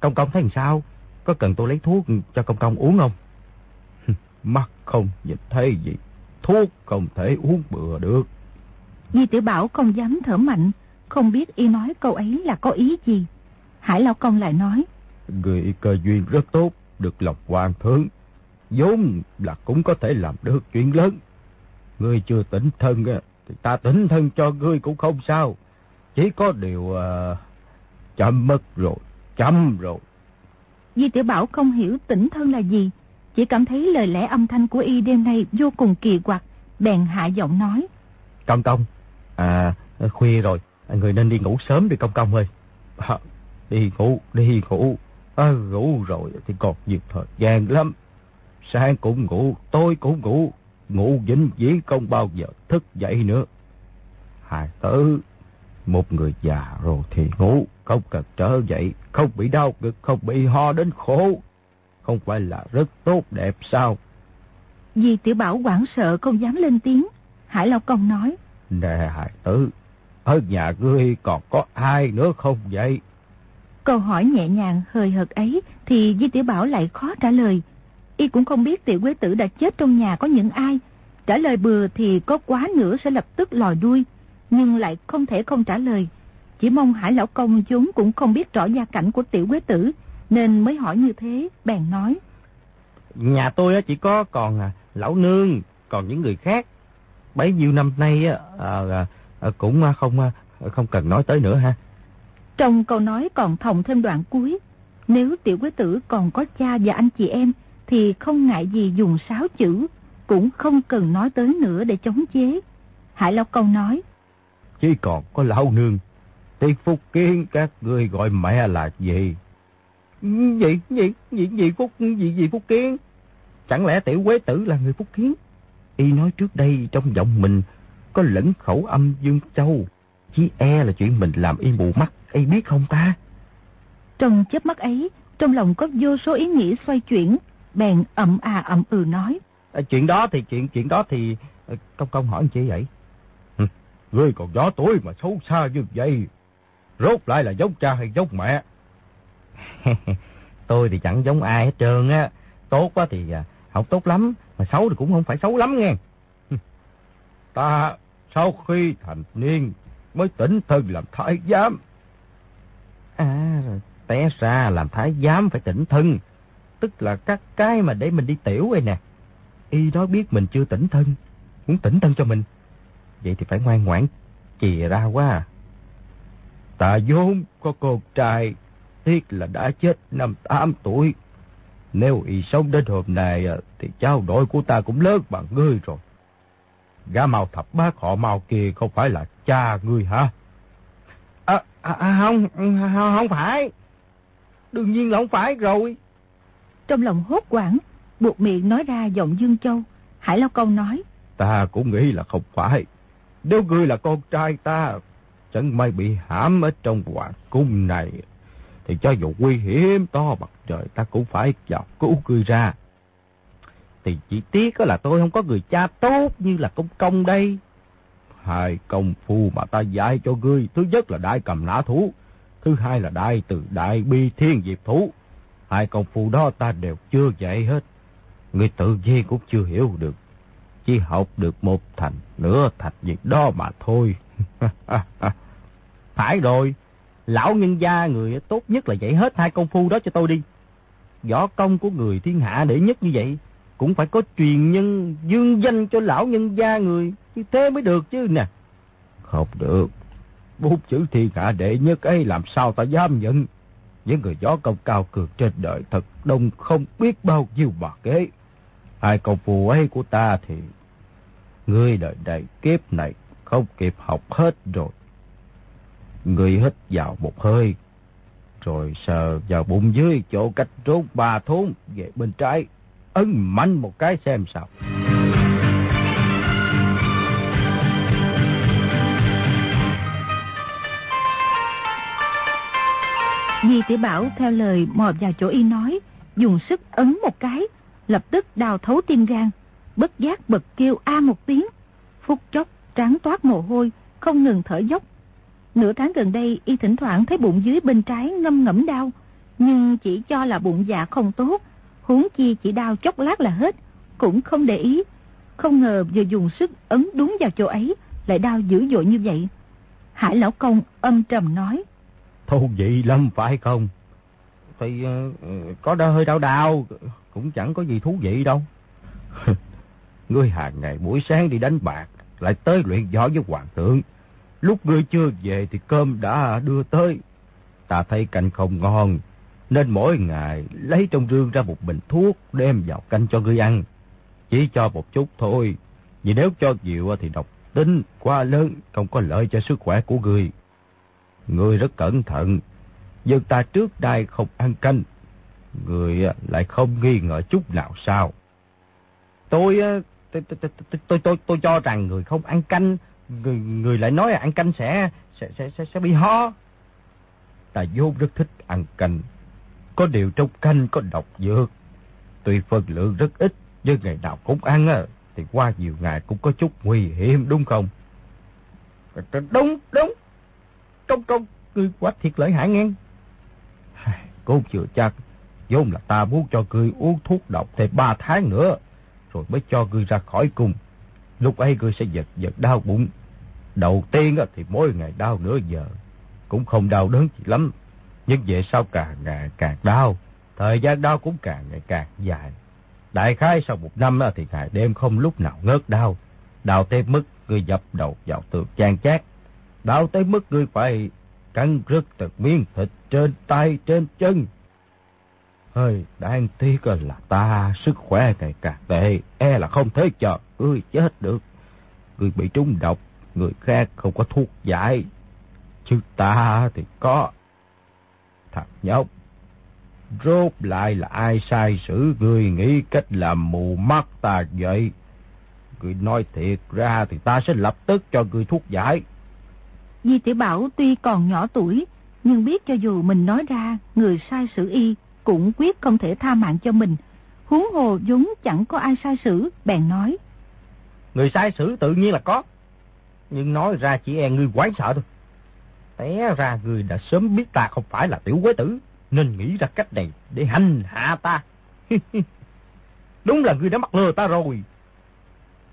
công công thấy làm sao? Có cần tôi lấy thuốc cho công công uống không? [LAUGHS]
Mắt không nhìn thấy gì. Thuốc không thể uống bừa được.
Di tiểu Bảo không dám thở mạnh, không biết y nói câu ấy là có ý gì. Hải Lão Công lại nói.
Người cơ duyên rất tốt, được lộc hoàng thượng. vốn là cũng có thể làm được chuyện lớn. Ngươi chưa tỉnh thân, thì ta tỉnh thân cho ngươi cũng không sao. Chỉ có điều uh, chậm mất rồi, chậm rồi.
Di tiểu Bảo không hiểu tỉnh thân là gì, chỉ cảm thấy lời lẽ âm thanh của y đêm nay vô cùng kỳ quặc, bèn hạ giọng nói.
Công công, à, khuya rồi, người nên đi ngủ sớm đi công công ơi.
À, đi ngủ, đi ngủ, à, ngủ rồi thì còn nhiều thời gian lắm. Sáng cũng ngủ, tôi cũng ngủ, ngủ vĩnh viễn không bao giờ thức dậy nữa. Hài tử, một người già rồi thì ngủ, không cần trở dậy, không bị đau ngực, không bị ho đến khổ. Không phải là rất tốt đẹp sao?
Vì tiểu bảo quảng sợ không dám lên tiếng. Hải Lão Công nói.
Nè Hải tử, ở nhà ngươi còn có ai nữa không vậy?
Câu hỏi nhẹ nhàng hời hợt ấy thì Di Tiểu Bảo lại khó trả lời. Y cũng không biết tiểu quế tử đã chết trong nhà có những ai. Trả lời bừa thì có quá nữa sẽ lập tức lòi đuôi. Nhưng lại không thể không trả lời. Chỉ mong Hải Lão Công chúng cũng không biết rõ gia cảnh của tiểu quế tử. Nên mới hỏi như thế, bèn nói.
Nhà tôi chỉ có còn à, lão nương, còn những người khác. Bấy nhiêu năm nay à, à, cũng không không cần nói tới nữa ha.
Trong câu nói còn thòng thêm đoạn cuối. Nếu tiểu quế tử còn có cha và anh chị em thì không ngại gì dùng sáu chữ, cũng không cần nói tới nữa để chống chế. Hải Lão Công nói.
Chỉ còn có lão nương, tiết phúc kiến các người gọi mẹ là gì?
Gì, gì, gì, gì phúc, gì, gì phúc kiến? Chẳng lẽ tiểu quế tử là người phúc kiến? Y nói trước đây trong giọng mình có lẫn khẩu âm dương châu. Chỉ e là chuyện mình làm y mù mắt, y biết không ta?
Trong chớp mắt ấy, trong lòng có vô số ý nghĩ xoay chuyển, bèn ậm à ậm ừ nói.
À, chuyện đó thì chuyện chuyện đó thì à, công công hỏi chi vậy?
Ừ, ngươi còn gió tuổi mà xấu xa như vậy. Rốt lại là giống cha hay giống mẹ? [LAUGHS]
Tôi thì chẳng giống ai hết trơn á. Tốt quá thì à, học tốt lắm, mà xấu thì cũng không phải xấu lắm nghe. [LAUGHS]
Ta sau khi thành niên mới tỉnh thân làm thái giám.
À, té ra làm thái giám phải tỉnh thân
tức là các cái mà để mình đi tiểu vậy nè. Y nói biết mình chưa tỉnh thân, muốn tỉnh thân cho mình. Vậy thì phải ngoan ngoãn chìa ra quá à. Ta vốn có con trai, tiếc là đã chết năm tám tuổi. Nếu y sống đến hôm nay à, thì cháu đội của ta cũng lớn bằng ngươi rồi. Gã màu thập bác họ màu kia không phải là cha ngươi hả?
À, à, à, không, không phải. Đương nhiên là không phải rồi.
Trong lòng hốt quảng, buộc miệng nói ra giọng Dương Châu. Hải Lao Công nói.
Ta cũng nghĩ là không phải. Nếu ngươi là con trai ta, chẳng may bị hãm ở trong hoàng cung này, thì cho dù nguy hiểm to bằng trời ta cũng phải dọc cứu cười ra.
Thì chỉ tiếc là tôi không có người cha tốt như là công công đây.
Hai công phu mà ta dạy cho ngươi, thứ nhất là đại cầm nã thú, thứ hai là đại từ đại bi thiên diệp thú. Hai công phu đó ta đều chưa dạy hết. Ngươi tự nhiên cũng chưa hiểu được. Chỉ học được một thành, nửa thạch việc đó mà thôi. [LAUGHS]
Phải rồi, lão nhân gia người tốt nhất là dạy hết hai công phu đó cho tôi đi. Võ công của người thiên hạ đệ nhất như vậy, cũng phải có truyền nhân dương danh cho lão nhân gia người, như thế mới được chứ nè.
Không được, bốn chữ thiên hạ đệ nhất ấy làm sao ta dám nhận. Những người gió công cao cường trên đời thật đông không biết bao nhiêu bà kế. Hai công phu ấy của ta thì ngươi đời đại kiếp này không kịp học hết rồi người hít vào một hơi, rồi sờ vào bụng dưới chỗ cách trốn ba thốn về bên trái, ấn mạnh một cái xem sao.
Di tiểu Bảo theo lời mò vào chỗ y nói, dùng sức ấn một cái, lập tức đào thấu tim gan, bất giác bật kêu a một tiếng. Phút chốc trán toát mồ hôi, không ngừng thở dốc. Nửa tháng gần đây y thỉnh thoảng thấy bụng dưới bên trái ngâm ngẫm đau, nhưng chỉ cho là bụng dạ không tốt, huống chi chỉ đau chốc lát là hết, cũng không để ý. Không ngờ vừa dùng sức ấn đúng vào chỗ ấy, lại đau dữ dội như vậy. Hải lão công âm trầm nói.
Thôi vậy lắm phải không?
Thì ờ, có đau hơi đau đau, cũng chẳng có gì thú vị đâu. [LAUGHS]
ngươi hàng ngày buổi sáng đi đánh bạc, lại tới luyện võ với hoàng thượng. Lúc ngươi chưa về thì cơm đã đưa tới. Ta thấy canh không ngon, nên mỗi ngày lấy trong rương ra một bình thuốc đem vào canh cho ngươi ăn. Chỉ cho một chút thôi, vì nếu cho nhiều thì độc tính quá lớn, không có lợi cho sức khỏe của ngươi. Ngươi rất cẩn thận, dân ta trước đây không ăn canh, người lại không nghi ngờ chút nào sao.
Ờ, tôi, tôi, tôi, tôi, tôi, tôi cho rằng người không ăn canh, người, người lại nói là ăn canh sẽ, sẽ, sẽ, sẽ, sẽ bị ho.
Ta vô rất thích ăn canh. Có điều trong canh có độc dược. Tuy phần lượng rất ít, nhưng ngày nào cũng ăn á, thì qua nhiều ngày cũng có chút nguy hiểm đúng không?
Đúng, đúng. Công công, ngươi quá thiệt lợi hại ngang. [LAUGHS]
Cô chưa chắc, vốn là ta muốn cho ngươi uống thuốc độc thêm ba tháng nữa rồi mới cho ngươi ra khỏi cùng. Lúc ấy ngươi sẽ giật giật đau bụng. Đầu tiên thì mỗi ngày đau nửa giờ, cũng không đau đớn gì lắm. Nhưng về sau càng ngày càng đau, thời gian đau cũng càng ngày càng dài. Đại khái sau một năm thì ngày đêm không lúc nào ngớt đau. Đau tới mức ngươi dập đầu vào tường chan chát. Đau tới mức ngươi phải cắn rứt từng miếng thịt trên tay trên chân. Hơi đáng tiếc là ta sức khỏe ngày càng tệ, e là không thể chờ ngươi chết được. Ngươi bị trúng độc, người khác không có thuốc giải. Chứ ta thì có. Thằng nhóc, rốt lại là ai sai xử ngươi nghĩ cách làm mù mắt ta vậy? Ngươi nói thiệt ra thì ta sẽ lập tức cho ngươi thuốc giải.
Di tiểu Bảo tuy còn nhỏ tuổi, nhưng biết cho dù mình nói ra người sai xử y cũng quyết không thể tha mạng cho mình. Huống hồ vốn chẳng có ai sai xử, bèn nói.
Người sai xử tự nhiên là có, nhưng nói ra chỉ e ngươi quái sợ thôi. Té ra người đã sớm biết ta không phải là tiểu quế tử, nên nghĩ ra cách này để hành hạ ta. [LAUGHS] Đúng là người đã mắc lừa ta rồi.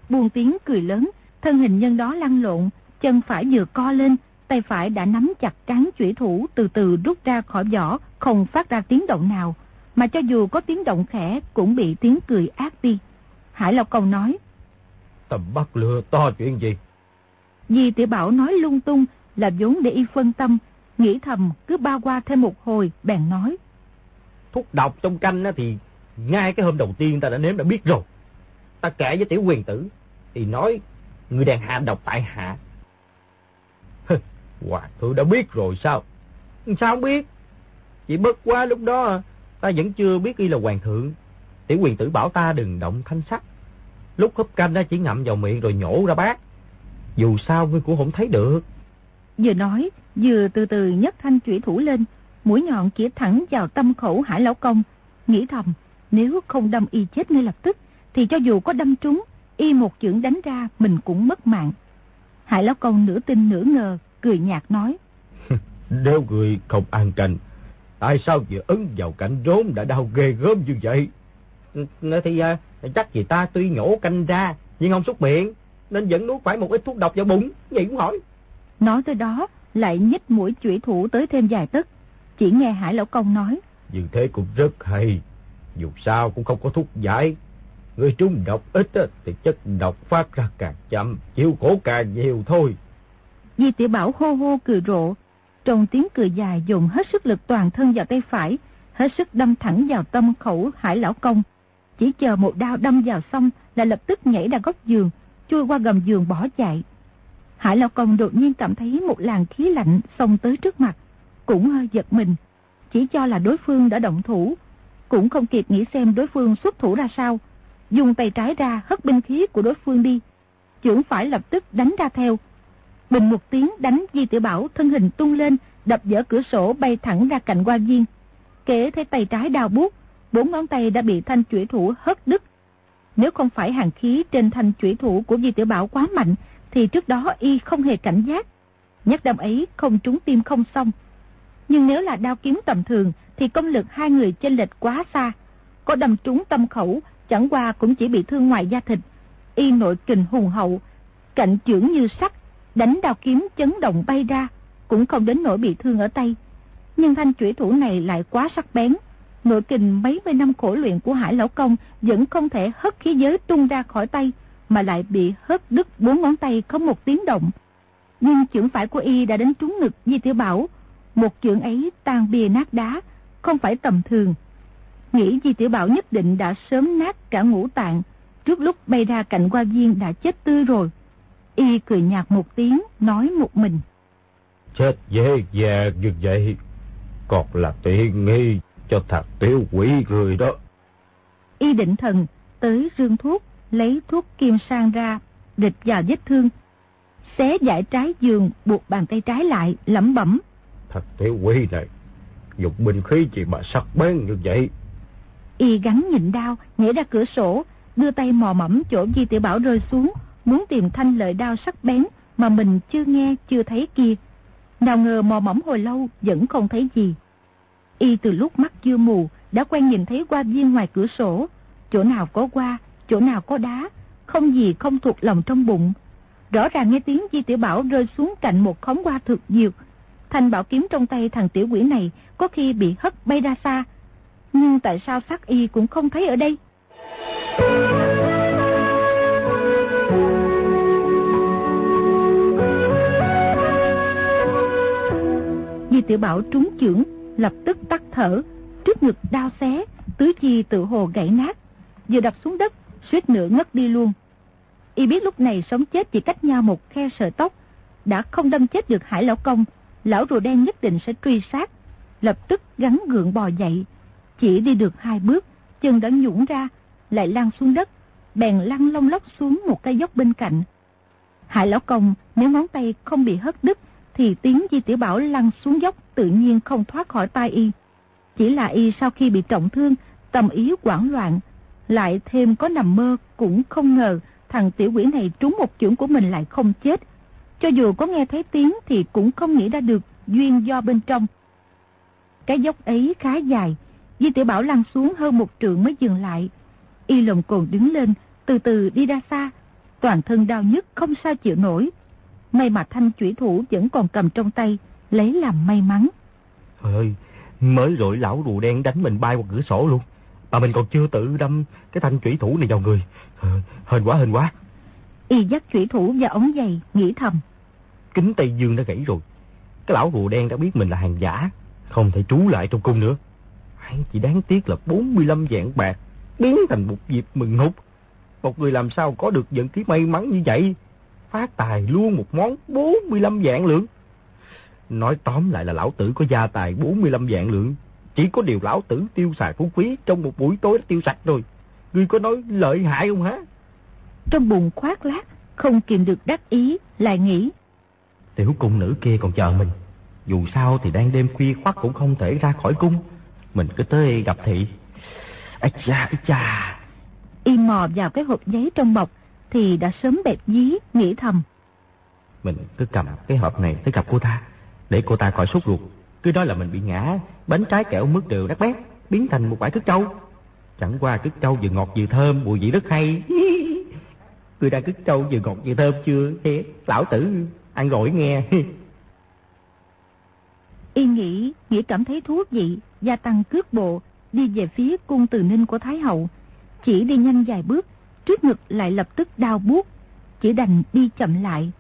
Buông tiếng cười lớn, thân hình nhân đó lăn lộn, chân phải vừa co lên, tay phải đã nắm chặt cán chủy thủ từ từ rút ra khỏi vỏ, không phát ra tiếng động nào. mà cho dù có tiếng động khẽ cũng bị tiếng cười ác đi. Hải Lão Công nói.
Tầm bắt lừa to chuyện gì?
Di tiểu bảo nói lung tung là vốn để y phân tâm, nghĩ thầm cứ bao qua thêm một hồi, bèn nói.
Thuốc độc trong canh thì ngay cái hôm đầu tiên ta đã nếm đã biết rồi. Ta kể với tiểu quyền tử, thì nói người đang hạ độc tại hạ.
Hòa thượng đã biết rồi sao?
Sao không biết? Chỉ bất quá lúc đó à. ta vẫn chưa biết y là hoàng thượng. Tiểu quyền tử bảo ta đừng động thanh sắc. Lúc húp canh chỉ ngậm vào miệng rồi nhổ ra bát. Dù sao ngươi cũng không thấy được.
Vừa nói, vừa từ từ nhấc thanh chủy thủ lên, mũi nhọn chỉ thẳng vào tâm khẩu hải lão công. Nghĩ thầm, nếu không đâm y chết ngay lập tức, thì cho dù có đâm trúng, y một chưởng đánh ra mình cũng mất mạng. Hải lão công nửa tin nửa ngờ, cười nhạt nói. [LAUGHS]
Nếu người không an canh, tại sao vừa ấn vào cạnh rốn đã đau ghê gớm như vậy?
Thì à, chắc vì ta tuy nhổ canh ra, nhưng không xúc miệng, nên vẫn nuốt phải một ít thuốc độc vào bụng, vậy cũng hỏi.
Nói tới đó, lại nhích mũi chủy thủ tới thêm vài tấc. Chỉ nghe Hải Lão Công nói.
Như thế cũng rất hay, dù sao cũng không có thuốc giải. Người trúng độc ít thì chất độc phát ra càng chậm, chịu khổ càng nhiều thôi.
Di tiểu Bảo hô hô cười rộ, trong tiếng cười dài dùng hết sức lực toàn thân vào tay phải, hết sức đâm thẳng vào tâm khẩu Hải Lão Công. Chỉ chờ một đao đâm vào xong là lập tức nhảy ra góc giường, chui qua gầm giường bỏ chạy. Hải Lão Công đột nhiên cảm thấy một làn khí lạnh xông tới trước mặt, cũng hơi giật mình, chỉ cho là đối phương đã động thủ, cũng không kịp nghĩ xem đối phương xuất thủ ra sao, dùng tay trái ra hất binh khí của đối phương đi, chưởng phải lập tức đánh ra theo. Bình một tiếng đánh Di Tiểu Bảo thân hình tung lên, đập vỡ cửa sổ bay thẳng ra cạnh qua viên. Kể thấy tay trái đào bút, bốn ngón tay đã bị thanh chủy thủ hất đứt. Nếu không phải hàng khí trên thanh chủy thủ của Di Tiểu Bảo quá mạnh, thì trước đó y không hề cảnh giác. nhát đâm ấy không trúng tim không xong. Nhưng nếu là đao kiếm tầm thường, thì công lực hai người chênh lệch quá xa. Có đâm trúng tâm khẩu, chẳng qua cũng chỉ bị thương ngoài da thịt. Y nội kình hùng hậu, cạnh trưởng như sắt, đánh đao kiếm chấn động bay ra, cũng không đến nỗi bị thương ở tay. Nhưng thanh chủy thủ này lại quá sắc bén. Nội kình mấy mươi năm khổ luyện của Hải Lão Công vẫn không thể hất khí giới tung ra khỏi tay, mà lại bị hất đứt bốn ngón tay không một tiếng động. Nhưng chưởng phải của y đã đến trúng ngực Di Tiểu Bảo. Một chưởng ấy tan bìa nát đá, không phải tầm thường. Nghĩ Di Tiểu Bảo nhất định đã sớm nát cả ngũ tạng, trước lúc bay ra cạnh qua viên đã chết tươi rồi. Y cười nhạt một tiếng, nói một mình.
Chết dễ dàng như vậy, còn là tiện nghi cho thằng tiểu quỷ người đó.
Y định thần, tới rương thuốc, lấy thuốc kim sang ra, địch vào vết thương. Xé giải trái giường, buộc bàn tay trái lại, lẩm bẩm.
Thật tiểu quỷ này, dùng binh khí gì mà sắc bén như vậy?
Y gắn nhịn đau, nhảy ra cửa sổ, đưa tay mò mẫm chỗ Di Tiểu Bảo rơi xuống, muốn tìm thanh lợi đao sắc bén mà mình chưa nghe, chưa thấy kia. Nào ngờ mò mẫm hồi lâu vẫn không thấy gì. Y từ lúc mắt chưa mù đã quen nhìn thấy qua viên ngoài cửa sổ, chỗ nào có qua, chỗ nào có đá, không gì không thuộc lòng trong bụng. Rõ ràng nghe tiếng Di Tiểu Bảo rơi xuống cạnh một khóm hoa thực dược. Thanh bảo kiếm trong tay thằng tiểu quỷ này có khi bị hất bay ra xa. Nhưng tại sao sắc y cũng không thấy ở đây? Di Tiểu Bảo trúng chưởng, lập tức tắt thở, trước ngực đau xé, tứ chi tự hồ gãy nát. Vừa đập xuống đất, suýt nữa ngất đi luôn. Y biết lúc này sống chết chỉ cách nhau một khe sợi tóc, đã không đâm chết được Hải Lão Công, lão rùa đen nhất định sẽ truy sát. Lập tức gắn gượng bò dậy, chỉ đi được hai bước, chân đã nhũng ra, lại lăn xuống đất, bèn lăn lông lóc xuống một cây dốc bên cạnh. Hải Lão Công nếu ngón tay không bị hất đứt, thì tiếng Di Tiểu Bảo lăn xuống dốc tự nhiên không thoát khỏi tai y. Chỉ là y sau khi bị trọng thương, tâm ý quảng loạn, lại thêm có nằm mơ cũng không ngờ thằng tiểu quỷ này trúng một chưởng của mình lại không chết. Cho dù có nghe thấy tiếng thì cũng không nghĩ ra được duyên do bên trong. Cái dốc ấy khá dài, Di tiểu Bảo lăn xuống hơn một trượng mới dừng lại. Y lồng cồn đứng lên, từ từ đi ra xa, toàn thân đau nhức không sao chịu nổi. May mà thanh chủy thủ vẫn còn cầm trong tay, lấy làm may mắn.
Ơi,
Mới rồi lão rùa đen đánh mình bay qua cửa sổ luôn. Mà mình còn chưa tự đâm cái thanh chủy thủ này vào người. Hên quá, hên quá.
Y dắt chủy thủ và ống giày, nghĩ thầm.
Kính Tây Dương đã gãy rồi. Cái lão rùa đen đã biết mình là hàng giả. Không thể trú lại trong cung nữa. Hắn chỉ đáng tiếc là 45 vạn bạc. Biến thành một dịp mừng hút. Một người làm sao có được vận khí may mắn như vậy. Phát tài luôn một món 45 vạn lượng. Nói tóm lại là lão tử có gia tài 45 vạn lượng. Chỉ có điều lão tử tiêu xài phú quý trong một buổi tối đã tiêu sạch rồi. Ngươi có nói lợi hại không hả?
Trong bụng khoát lát, không kìm được đắc ý, lại nghĩ.
Tiểu cung nữ kia còn chờ mình. Dù sao thì đang đêm khuya khoắt cũng không thể ra khỏi cung. Mình cứ tới gặp thị. Ây cha, ây cha.
Y mò vào cái hộp giấy trong bọc thì đã sớm bẹp dí, nghĩ thầm.
Mình cứ cầm cái hộp này tới gặp cô ta, để cô ta khỏi sốt ruột. Cứ nói là mình bị ngã, bánh trái kẹo mứt đều đắt bét, biến thành một bãi thức trâu. Chẳng qua cứt trâu vừa ngọt vừa thơm, mùi vị rất hay. [LAUGHS] Người đang cứt trâu vừa ngọt vừa thơm chưa? Thế, lão tử ăn rồi nghe. [LAUGHS]
Y nghĩ, nghĩ cảm thấy thú vị, gia tăng cước bộ, đi về phía cung từ ninh của Thái Hậu. Chỉ đi nhanh vài bước, trước ngực lại lập tức đau buốt, chỉ đành đi chậm lại.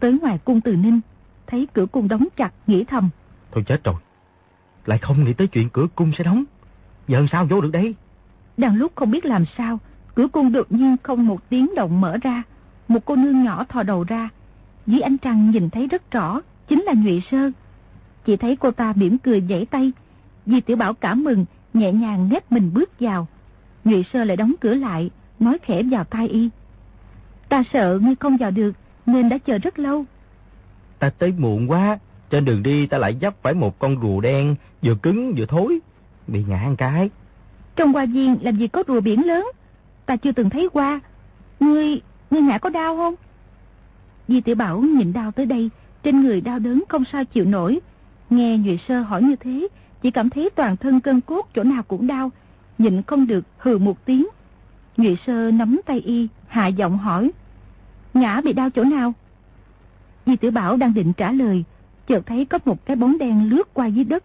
Tới ngoài cung từ ninh, thấy cửa cung đóng chặt, nghĩ thầm.
Thôi chết rồi, lại không nghĩ tới chuyện cửa cung sẽ đóng. Giờ sao vô được đây?
Đang lúc không biết làm sao, cửa cung đột nhiên không một tiếng động mở ra. Một cô nương nhỏ thò đầu ra. Dưới ánh trăng nhìn thấy rất rõ, chính là Nhụy Sơ. Chỉ thấy cô ta mỉm cười giãy tay. Di Tiểu Bảo cảm mừng, nhẹ nhàng nếp mình bước vào. Nhụy Sơ lại đóng cửa lại, nói khẽ vào tai y. Ta sợ ngươi không vào được, nên đã chờ rất lâu.
Ta tới muộn quá, trên đường đi ta lại dấp phải một con rùa đen, vừa cứng vừa thối, bị ngã một cái.
Trong hoa viên làm gì có rùa biển lớn, ta chưa từng thấy qua. Ngươi, ngươi ngã có đau không? Di tiểu Bảo nhịn đau tới đây, trên người đau đớn không sao chịu nổi. Nghe Nhụy Sơ hỏi như thế, chỉ cảm thấy toàn thân cơn cốt chỗ nào cũng đau, nhịn không được hừ một tiếng. Nguyễn Sơ nắm tay y, hạ giọng hỏi. Ngã bị đau chỗ nào? Di tiểu Bảo đang định trả lời, chợt thấy có một cái bóng đen lướt qua dưới đất.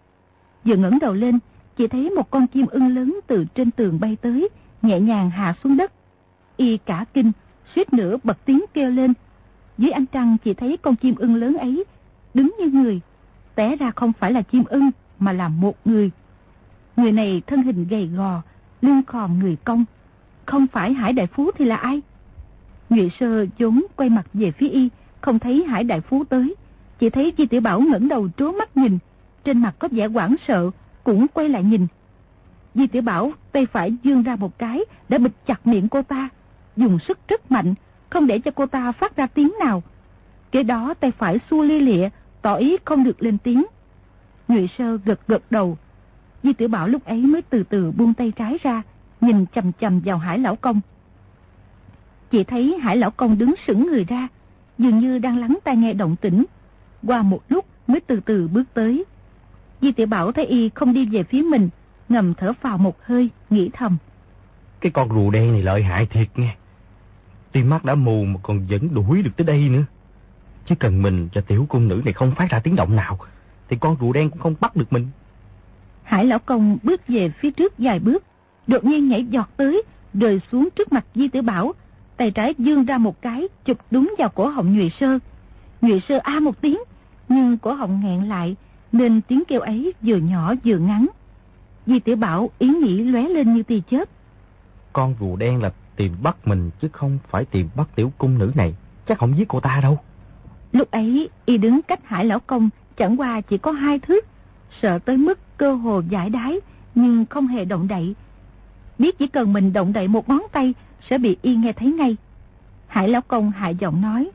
Vừa ngẩng đầu lên, chỉ thấy một con chim ưng lớn từ trên tường bay tới, nhẹ nhàng hạ xuống đất. Y cả kinh, suýt nữa bật tiếng kêu lên. Dưới ánh trăng chỉ thấy con chim ưng lớn ấy, đứng như người. Té ra không phải là chim ưng, mà là một người. Người này thân hình gầy gò, lưng khòm người cong. Không phải Hải Đại Phú thì là ai? Nguyễn Sơ vốn quay mặt về phía y, không thấy Hải Đại Phú tới. Chỉ thấy di Tiểu Bảo ngẩng đầu trố mắt nhìn, trên mặt có vẻ hoảng sợ, cũng quay lại nhìn. Di Tiểu Bảo tay phải dương ra một cái đã bịt chặt miệng cô ta, dùng sức rất mạnh, không để cho cô ta phát ra tiếng nào. Kế đó tay phải xua lia lịa, tỏ ý không được lên tiếng. Nguyễn Sơ gật gật đầu. Di Tiểu Bảo lúc ấy mới từ từ buông tay trái ra, nhìn chầm chầm vào Hải Lão Công. Chỉ thấy Hải Lão Công đứng sững người ra, dường như đang lắng tai nghe động tĩnh. Qua một lúc mới từ từ bước tới. Di tiểu Bảo thấy y không đi về phía mình, ngầm thở phào một hơi, nghĩ thầm.
Cái con rùa đen này lợi hại thiệt nghe. Tim mắt đã mù mà còn vẫn đuổi được tới đây nữa. Chứ cần mình cho tiểu cung nữ này không phát ra tiếng động nào, thì con rùa đen cũng không bắt được mình.
Hải lão công bước về phía trước vài bước, đột nhiên nhảy giọt tới, rơi xuống trước mặt Di tiểu Bảo, tay trái dương ra một cái, chụp đúng vào cổ họng Nhụy Sơ. Nhụy Sơ a một tiếng, nhưng cổ họng nghẹn lại, nên tiếng kêu ấy vừa nhỏ vừa ngắn. Di tiểu Bảo ý nghĩ lóe lên như tia chớp.
Con rùa đen là tìm bắt mình chứ không phải tìm bắt tiểu cung nữ này, chắc không giết cô ta đâu.
Lúc ấy, y đứng cách hải lão công chẳng qua chỉ có hai thước, sợ tới mức cơ hồ giải đái, nhưng không hề động đậy. Biết chỉ cần mình động đậy một ngón tay sẽ bị y nghe thấy ngay. Hải lão công hạ giọng nói.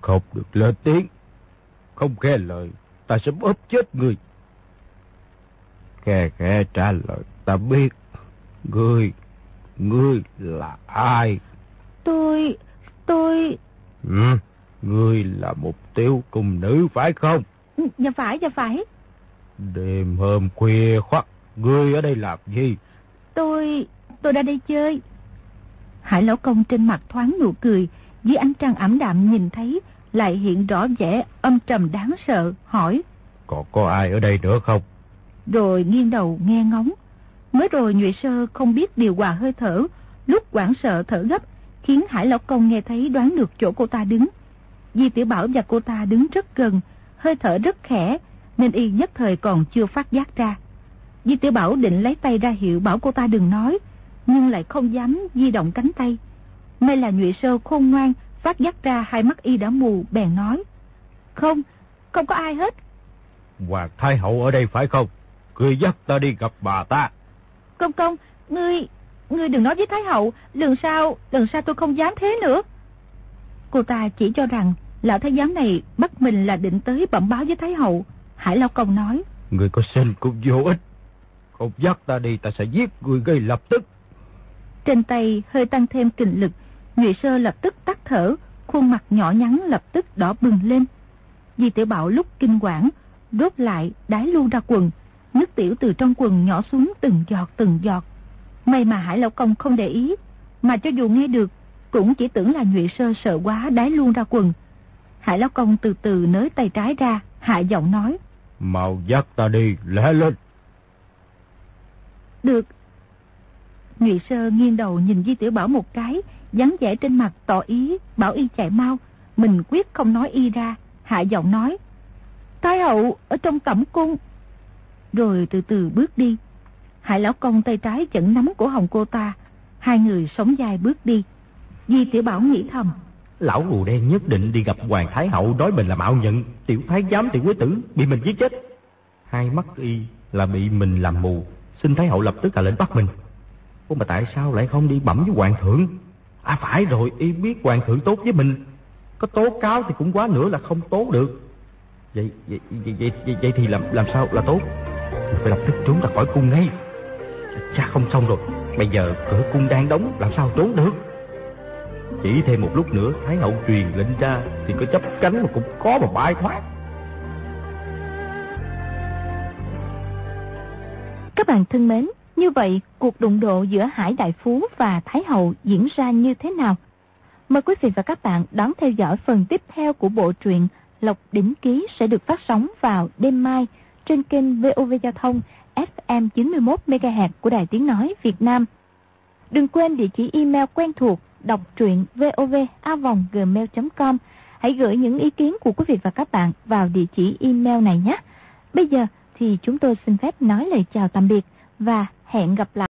Không được lên tiếng, không nghe lời, ta sẽ bóp chết người. Khe khe trả lời, ta biết, ngươi, ngươi là ai?
Tôi, tôi...
Ừ, ngươi là một tiểu cung nữ phải không?
Dạ phải, dạ phải.
Đêm hôm khuya khoắt, ngươi ở đây làm gì?
Tôi, tôi đã đây chơi. Hải lão công trên mặt thoáng nụ cười, dưới ánh trăng ảm đạm nhìn thấy, lại hiện rõ vẻ âm trầm đáng sợ, hỏi.
Còn có ai ở đây nữa không?
rồi nghiêng đầu nghe ngóng. Mới rồi Nhụy Sơ không biết điều hòa hơi thở, lúc quảng sợ thở gấp, khiến Hải Lão Công nghe thấy đoán được chỗ cô ta đứng. Di Tiểu Bảo và cô ta đứng rất gần, hơi thở rất khẽ, nên y nhất thời còn chưa phát giác ra. Di Tiểu Bảo định lấy tay ra hiệu bảo cô ta đừng nói, nhưng lại không dám di động cánh tay. May là Nhụy Sơ khôn ngoan, phát giác ra hai mắt y đã mù, bèn nói. Không, không có ai hết.
Hoàng Thái Hậu ở đây phải không? Người dắt ta đi gặp bà ta.
Công công, ngươi, ngươi đừng nói với Thái Hậu, lần sau, lần sau tôi không dám thế nữa. Cô ta chỉ cho rằng lão thái giám này bắt mình là định tới bẩm báo với Thái Hậu. Hải Lao Công nói.
Người có xin cũng vô ích. Không dắt ta đi ta sẽ giết người gây lập tức.
Trên tay hơi tăng thêm kình lực, Nhụy Sơ lập tức tắt thở, khuôn mặt nhỏ nhắn lập tức đỏ bừng lên. Di tiểu Bảo lúc kinh quản, đốt lại đái luôn ra quần, nước tiểu từ trong quần nhỏ xuống từng giọt từng giọt. May mà Hải Lão Công không để ý, mà cho dù nghe được, cũng chỉ tưởng là Nhụy Sơ sợ quá đái luôn ra quần. Hải Lão Công từ từ nới tay trái ra, hạ giọng nói.
Mau dắt ta đi, lẽ lên.
Được. Nhụy Sơ nghiêng đầu nhìn Di Tiểu Bảo một cái, dáng vẻ trên mặt tỏ ý, bảo y chạy mau. Mình quyết không nói y ra, hạ giọng nói. Thái hậu ở trong cẩm cung. Rồi từ từ bước đi. Hải lão công tay trái chẩn nắm cổ hồng cô ta. Hai người sống dài bước đi. Di Tiểu Bảo nghĩ thầm.
Lão rùa đen nhất định đi gặp Hoàng Thái Hậu nói mình là mạo nhận, tiểu thái giám tiểu quý tử bị mình giết chết. Hai mắt y là bị mình làm mù, xin Thái Hậu lập tức là lệnh bắt mình. Ủa mà tại sao lại không đi bẩm với Hoàng thượng? À phải rồi, y biết Hoàng thượng tốt với mình. Có tố cáo thì cũng quá nữa là không tốt được. Vậy vậy, vậy, vậy, vậy, vậy thì làm làm sao là tốt? Mình phải lập tức trốn ra khỏi cung ngay. Cha không xong rồi, bây giờ cửa cung đang đóng, làm sao trốn được? Chỉ thêm một lúc nữa Thái hậu truyền lệnh ra Thì có chấp cánh mà cũng có mà bay thoát
Các bạn thân mến, Như vậy cuộc đụng độ giữa Hải Đại Phú và Thái hậu diễn ra như thế nào? Mời quý vị và các bạn đón theo dõi phần tiếp theo của bộ truyện Lộc Đỉnh Ký sẽ được phát sóng vào đêm mai trên kênh VOV Giao thông FM 91MHz của Đài Tiếng Nói Việt Nam. Đừng quên địa chỉ email quen thuộc đọc truyện vovavonggmail.com. Hãy gửi những ý kiến của quý vị và các bạn vào địa chỉ email này nhé. Bây giờ thì chúng tôi xin phép nói lời chào tạm biệt và hẹn gặp lại.